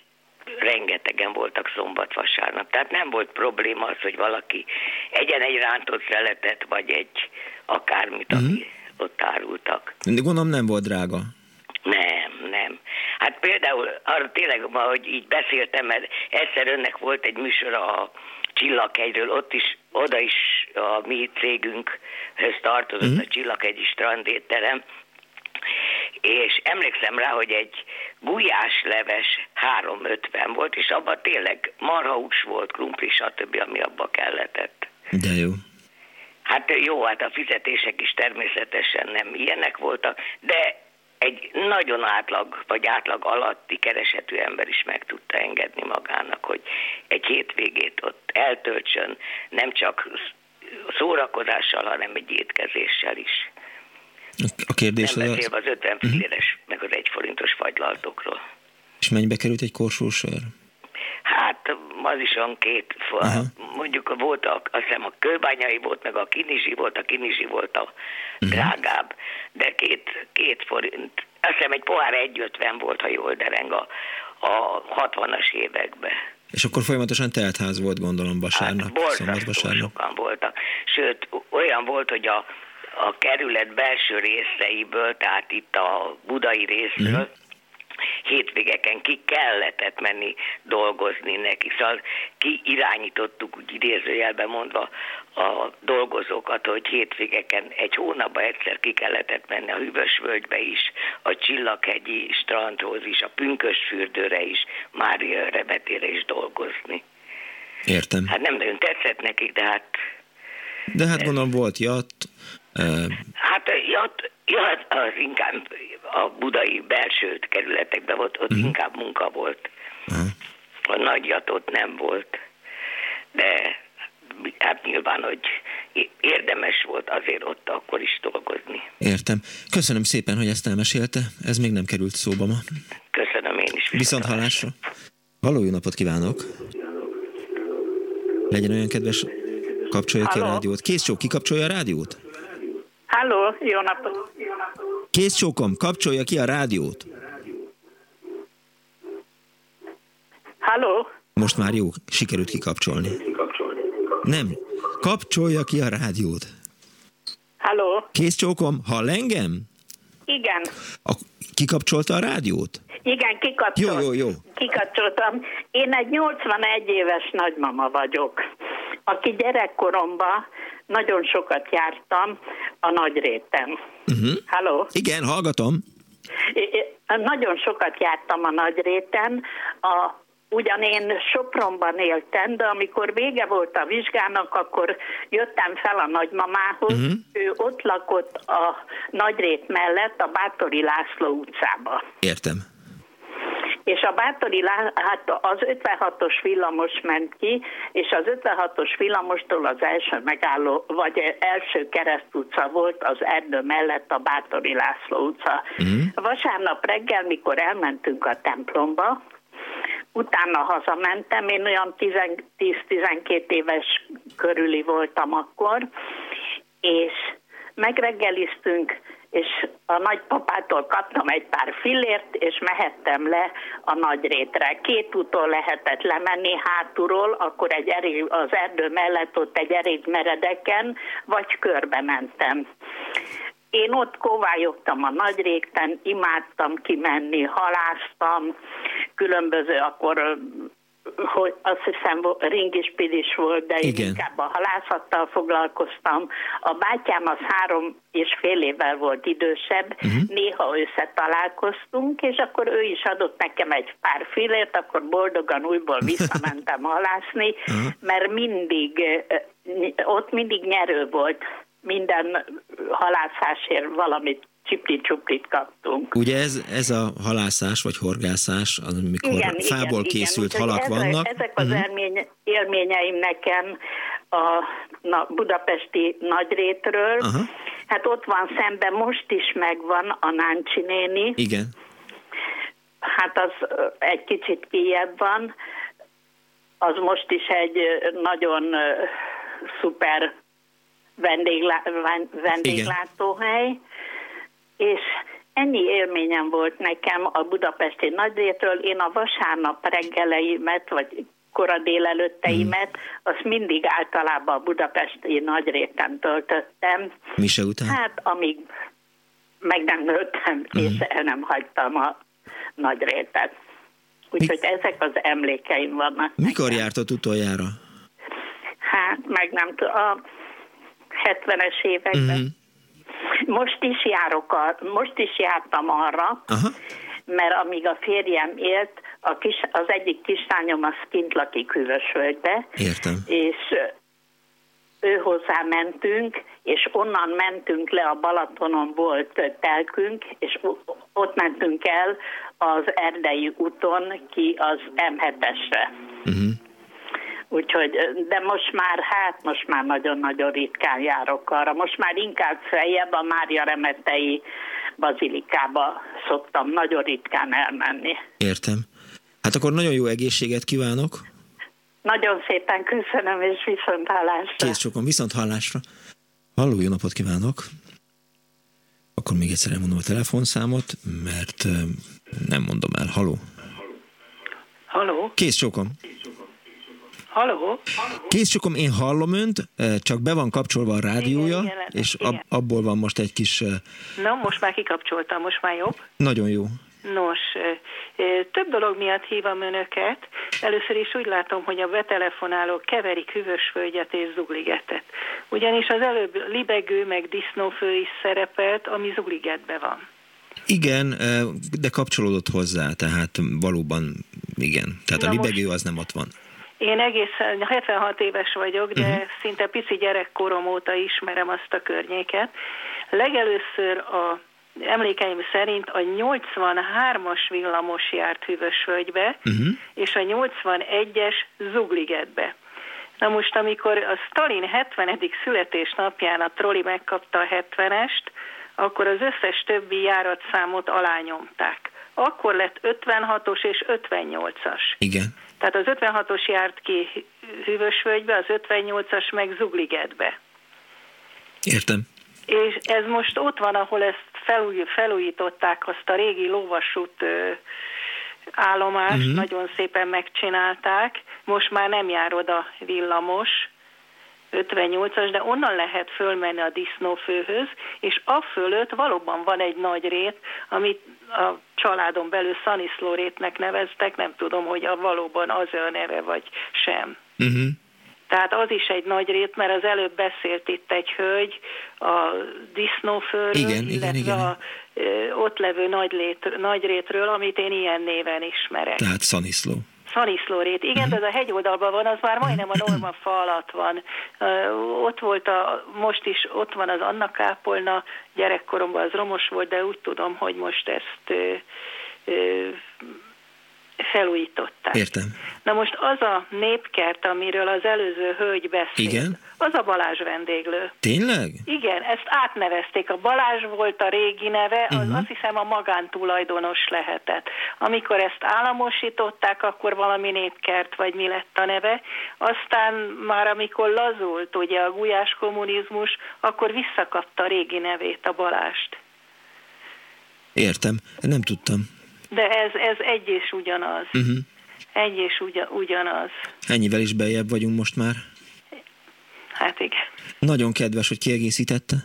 rengetegen voltak szombat-vasárnap. Tehát nem volt probléma az, hogy valaki egyen egy rántott szeletet, vagy egy akármit, uh-huh. ami ott árultak. De gondolom nem volt drága. Nem, nem. Hát például arra tényleg ma, hogy így beszéltem, mert egyszer önnek volt egy műsor a Csillaghegyről, ott is, oda is a mi cégünkhöz tartozott uh-huh. a Csillaghegyi strandétterem, és emlékszem rá, hogy egy gulyásleves 350 volt, és abban tényleg marhahús volt, krumpli, stb., ami abba kelletett. De jó. Hát jó, hát a fizetések is természetesen nem ilyenek voltak, de egy nagyon átlag, vagy átlag alatti keresetű ember is meg tudta engedni magának, hogy egy hétvégét ott eltöltsön, nem csak szórakozással, hanem egy étkezéssel is. A kérdés Nem az... az 50 mhm. filléres, uh-huh. meg az egy forintos fagylaltokról. És mennyibe került egy korsósör? Hát az is van két, uh-huh. mondjuk volt a, azt hiszem a kőbányai volt, meg a kinizsi volt, a kinizsi volt a uh-huh. drágább, de két, két forint, azt hiszem egy pohár 1,50 volt, ha jól dereng a, a 60-as években. És akkor folyamatosan teltház volt, gondolom, vasárnap, hát, szombat vasárnap. sokan voltak. Sőt, olyan volt, hogy a, a kerület belső részeiből, tehát itt a budai részről, uh-huh hétvégeken ki kellett menni dolgozni neki. Szóval ki irányítottuk, úgy idézőjelben mondva, a dolgozókat, hogy hétvégeken egy hónapban egyszer ki kellett menni a Hűvös völgybe is, a Csillaghegyi strandhoz is, a Pünkösfürdőre is, Mária Rebetére is dolgozni. Értem. Hát nem nagyon tetszett nekik, de hát... De hát gondolom volt jat. Hát jat, jat az inkább a budai belső kerületekben volt, ott uh-huh. inkább munka volt. Uh-huh. A nagy jatot nem volt. De hát nyilván, hogy érdemes volt azért ott akkor is dolgozni. Értem. Köszönöm szépen, hogy ezt elmesélte. Ez még nem került szóba ma. Köszönöm én is. Viszont hallásra. Való jó napot kívánok! Legyen olyan kedves, kapcsolja Halló. ki a rádiót. Kész csók, kikapcsolja a rádiót? Halló, jó napot! Kész csókom, kapcsolja ki a rádiót. Halló? Most már jó, sikerült kikapcsolni. Nem, kapcsolja ki a rádiót. Halló? Kész csókom, hall engem? Igen. A, kikapcsolta a rádiót? Igen, kikapcsoltam. Jó, jó, jó. Kikapcsoltam. Én egy 81 éves nagymama vagyok, aki gyerekkoromban nagyon sokat jártam a Nagyréten. Uh-huh. Halló? Igen, hallgatom. I- nagyon sokat jártam a Nagyréten, a Ugyan én Sopronban éltem, de amikor vége volt a vizsgának, akkor jöttem fel a nagymamához. Uh-huh. Ő ott lakott a Nagyrét mellett, a Bátori László utcába. Értem. És a Bátori, hát az 56-os villamos ment ki, és az 56-os villamostól az első megálló, vagy első keresztutca volt az erdő mellett a Bátori László utca. Uh-huh. Vasárnap reggel, mikor elmentünk a templomba, utána hazamentem, én olyan 10-12 éves körüli voltam akkor, és megreggeliztünk, és a nagypapától kaptam egy pár fillért, és mehettem le a nagyrétre. Két úton lehetett lemenni hátulról, akkor egy erég, az erdő mellett ott egy elég meredeken, vagy körbe mentem. Én ott kovályogtam a nagyrégten, imádtam kimenni, haláztam, különböző akkor hogy azt hiszem ringispidis volt, de Igen. én inkább a halászattal foglalkoztam. A bátyám az három és fél évvel volt idősebb, uh-huh. néha összetalálkoztunk, és akkor ő is adott nekem egy pár fillért, akkor boldogan újból visszamentem halászni, uh-huh. mert mindig, ott mindig nyerő volt minden halászásért valamit csiplit-csuplit kaptunk. Ugye ez, ez a halászás vagy horgászás, az, amikor igen, fából igen, készült igen. halak ezek, vannak. Ezek az uh-huh. élmény, élményeim nekem a na, budapesti nagyrétről. Uh-huh. Hát ott van szemben, most is megvan a Náncsi néni. Igen. Hát az egy kicsit kijebb van. Az most is egy nagyon szuper vendéglá, vendéglátóhely. Igen és ennyi élményem volt nekem a budapesti nagyrétről. Én a vasárnap reggeleimet, vagy kora délelőtteimet, mm. azt mindig általában a budapesti nagyréten töltöttem. se után? Hát, amíg meg nem nőttem, mm. és el nem hagytam a nagyrétet. Úgyhogy Mi... ezek az emlékeim vannak. Mikor nekem. járt ott utoljára? Hát, meg nem tudom, a 70-es években. Mm. Most is járok, a, most is jártam arra, Aha. mert amíg a férjem élt, a kis, az egyik kislányom az kint lakik Hűvösvölgybe. Értem. És ő hozzá mentünk, és onnan mentünk le, a Balatonon volt telkünk, és ott mentünk el az Erdei úton ki az M7-esre. Uh-huh. Úgyhogy, de most már, hát most már nagyon-nagyon ritkán járok arra. Most már inkább feljebb a Mária Remetei bazilikába szoktam nagyon ritkán elmenni. Értem. Hát akkor nagyon jó egészséget kívánok. Nagyon szépen köszönöm, és viszont hallásra. Kész sokan, viszont hallásra. Halló, jó napot kívánok! Akkor még egyszer elmondom a telefonszámot, mert nem mondom el. Halló! Haló? Kész csókom. Haló? Kész én hallom önt, csak be van kapcsolva a rádiója, igen, igen, és ab, abból van most egy kis... Na, most már kikapcsoltam, most már jobb? Nagyon jó. Nos, több dolog miatt hívom önöket. Először is úgy látom, hogy a betelefonálók keverik hűvösfölgyet és zugligetet. Ugyanis az előbb libegő meg disznófő is szerepelt, ami zugligetbe van. Igen, de kapcsolódott hozzá, tehát valóban igen. Tehát Na a libegő most... az nem ott van. Én egészen 76 éves vagyok, de uh-huh. szinte pici gyerekkorom óta ismerem azt a környéket. Legelőször a emlékeim szerint a 83-as villamos járt Hűvösvölgybe, uh-huh. és a 81-es Zugligetbe. Na most, amikor a Stalin 70. születésnapján a troli megkapta a 70-est, akkor az összes többi járatszámot alányomták. Akkor lett 56-os és 58-as. Igen. Tehát az 56-os járt ki Hűvösvölgybe, az 58-as meg Zugligetbe. Értem. És ez most ott van, ahol ezt felúj, felújították, azt a régi lovasút állomást, uh-huh. nagyon szépen megcsinálták. Most már nem jár oda villamos, 58-as, de onnan lehet fölmenni a disznófőhöz, és a fölött valóban van egy nagy rét, amit a családon belül Szaniszlórétnek neveztek, nem tudom, hogy a valóban az a neve, vagy sem. Uh-huh. Tehát az is egy nagy rét, mert az előbb beszélt itt egy hölgy a disznófőről, igen, illetve igen, a ott levő nagy, lét, nagy rétről, amit én ilyen néven ismerek. Tehát Szaniszló. Szaniszlórét. Igen, de ez a hegyoldalban van, az már majdnem a Norma fa alatt van. Ott volt a, most is ott van az Anna Kápolna, gyerekkoromban az romos volt, de úgy tudom, hogy most ezt uh, uh, felújították. Értem. Na most az a népkert, amiről az előző hölgy beszélt, Igen? Az a Balázs vendéglő. Tényleg? Igen, ezt átnevezték. A Balázs volt a régi neve, az uh-huh. azt hiszem a magántulajdonos lehetett. Amikor ezt államosították, akkor valami népkert, vagy mi lett a neve. Aztán már amikor lazult ugye a gulyás kommunizmus, akkor visszakapta a régi nevét, a Balást. Értem, nem tudtam. De ez, ez egy és ugyanaz. Uh-huh. Egy és ugyan, ugyanaz. Ennyivel is beljebb vagyunk most már? Hát igen. Nagyon kedves, hogy kiegészítette.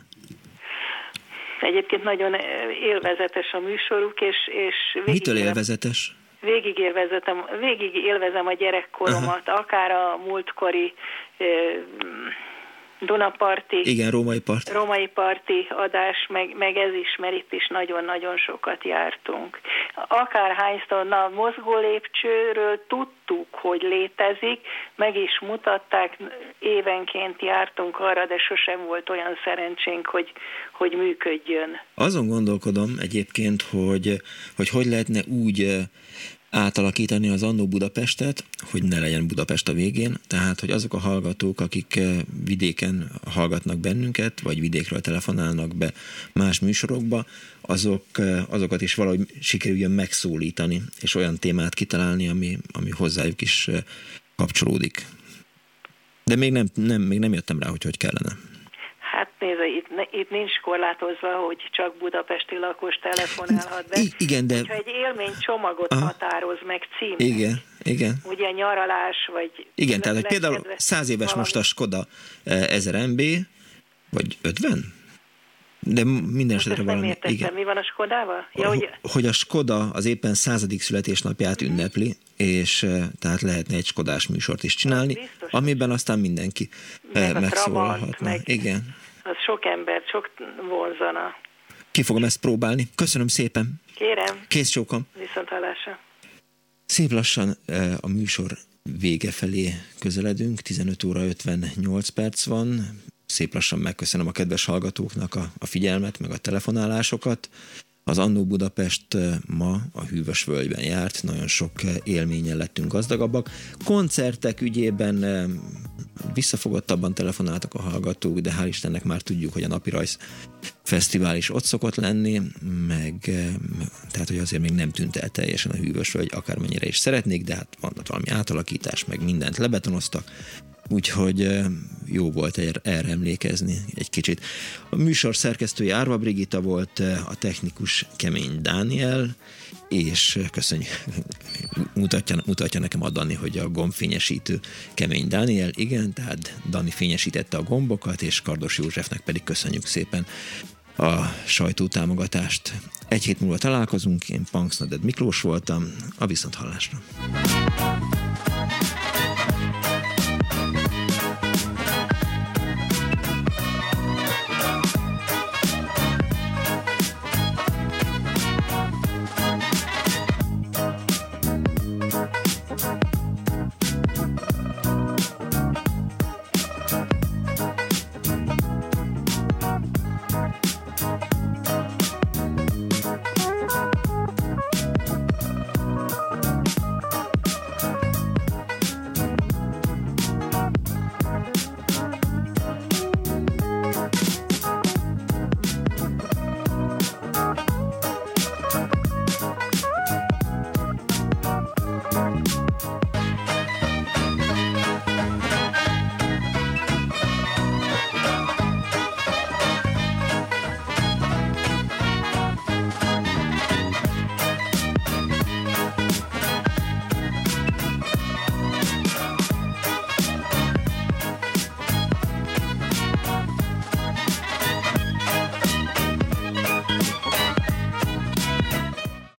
Egyébként nagyon élvezetes a műsoruk, és, és végig Mitől élvezetes? Végig, élvezetem, végig élvezem a gyerekkoromat, Aha. akár a múltkori Dunaparti. Igen, római part. Római parti adás, meg, meg ez is, mert itt is nagyon-nagyon sokat jártunk. Akárhányszor, na, mozgó lépcsőről tudtuk, hogy létezik, meg is mutatták, évenként jártunk arra, de sosem volt olyan szerencsénk, hogy, hogy működjön. Azon gondolkodom egyébként, hogy hogy, hogy lehetne úgy átalakítani az Annó Budapestet, hogy ne legyen Budapest a végén, tehát hogy azok a hallgatók, akik eh, vidéken hallgatnak bennünket, vagy vidékről telefonálnak be más műsorokba, azok, eh, azokat is valahogy sikerüljön megszólítani, és olyan témát kitalálni, ami, ami hozzájuk is eh, kapcsolódik. De még nem, nem, még nem jöttem rá, hogy hogy kellene. Itt, nincs korlátozva, hogy csak budapesti lakos telefonálhat be. I- igen, de... Hogyha egy élmény csomagot Aha. határoz meg címnek. Igen, igen. Ugye nyaralás, vagy... Igen, tehát hogy például száz éves valami. most a Skoda 1000 eh, MB, vagy 50? De minden esetre valami... Nem igen. mi van a Skodával? Ja, hogy... hogy a Skoda az éppen századik születésnapját ünnepli, és eh, tehát lehetne egy Skodás műsort is csinálni, Biztos. amiben aztán mindenki meg megszólalhatna. Meg... Igen az sok embert, sok vonzana. Ki fogom ezt próbálni. Köszönöm szépen. Kérem. Kész csókom. Viszont hallásra. Szép lassan eh, a műsor vége felé közeledünk, 15 óra 58 perc van. Szép lassan megköszönöm a kedves hallgatóknak a, a figyelmet, meg a telefonálásokat. Az Annó Budapest ma a Hűvös Völgyben járt, nagyon sok élményen lettünk gazdagabbak. Koncertek ügyében visszafogottabban telefonáltak a hallgatók, de hál' Istennek már tudjuk, hogy a Napi Rajz Fesztivál is ott szokott lenni, meg tehát, hogy azért még nem tűnt el teljesen a Hűvös Völgy, akármennyire is szeretnék, de hát van valami átalakítás, meg mindent lebetonoztak, úgyhogy jó volt erre emlékezni egy kicsit. A műsor szerkesztője Árva Brigita volt, a technikus Kemény Dániel, és köszönjük, mutatja, mutatja nekem a Dani, hogy a gombfényesítő kemény Daniel, igen, tehát Dani fényesítette a gombokat, és Kardos Józsefnek pedig köszönjük szépen a sajtótámogatást. Egy hét múlva találkozunk, én Punks Miklós voltam, a Viszonthallásra.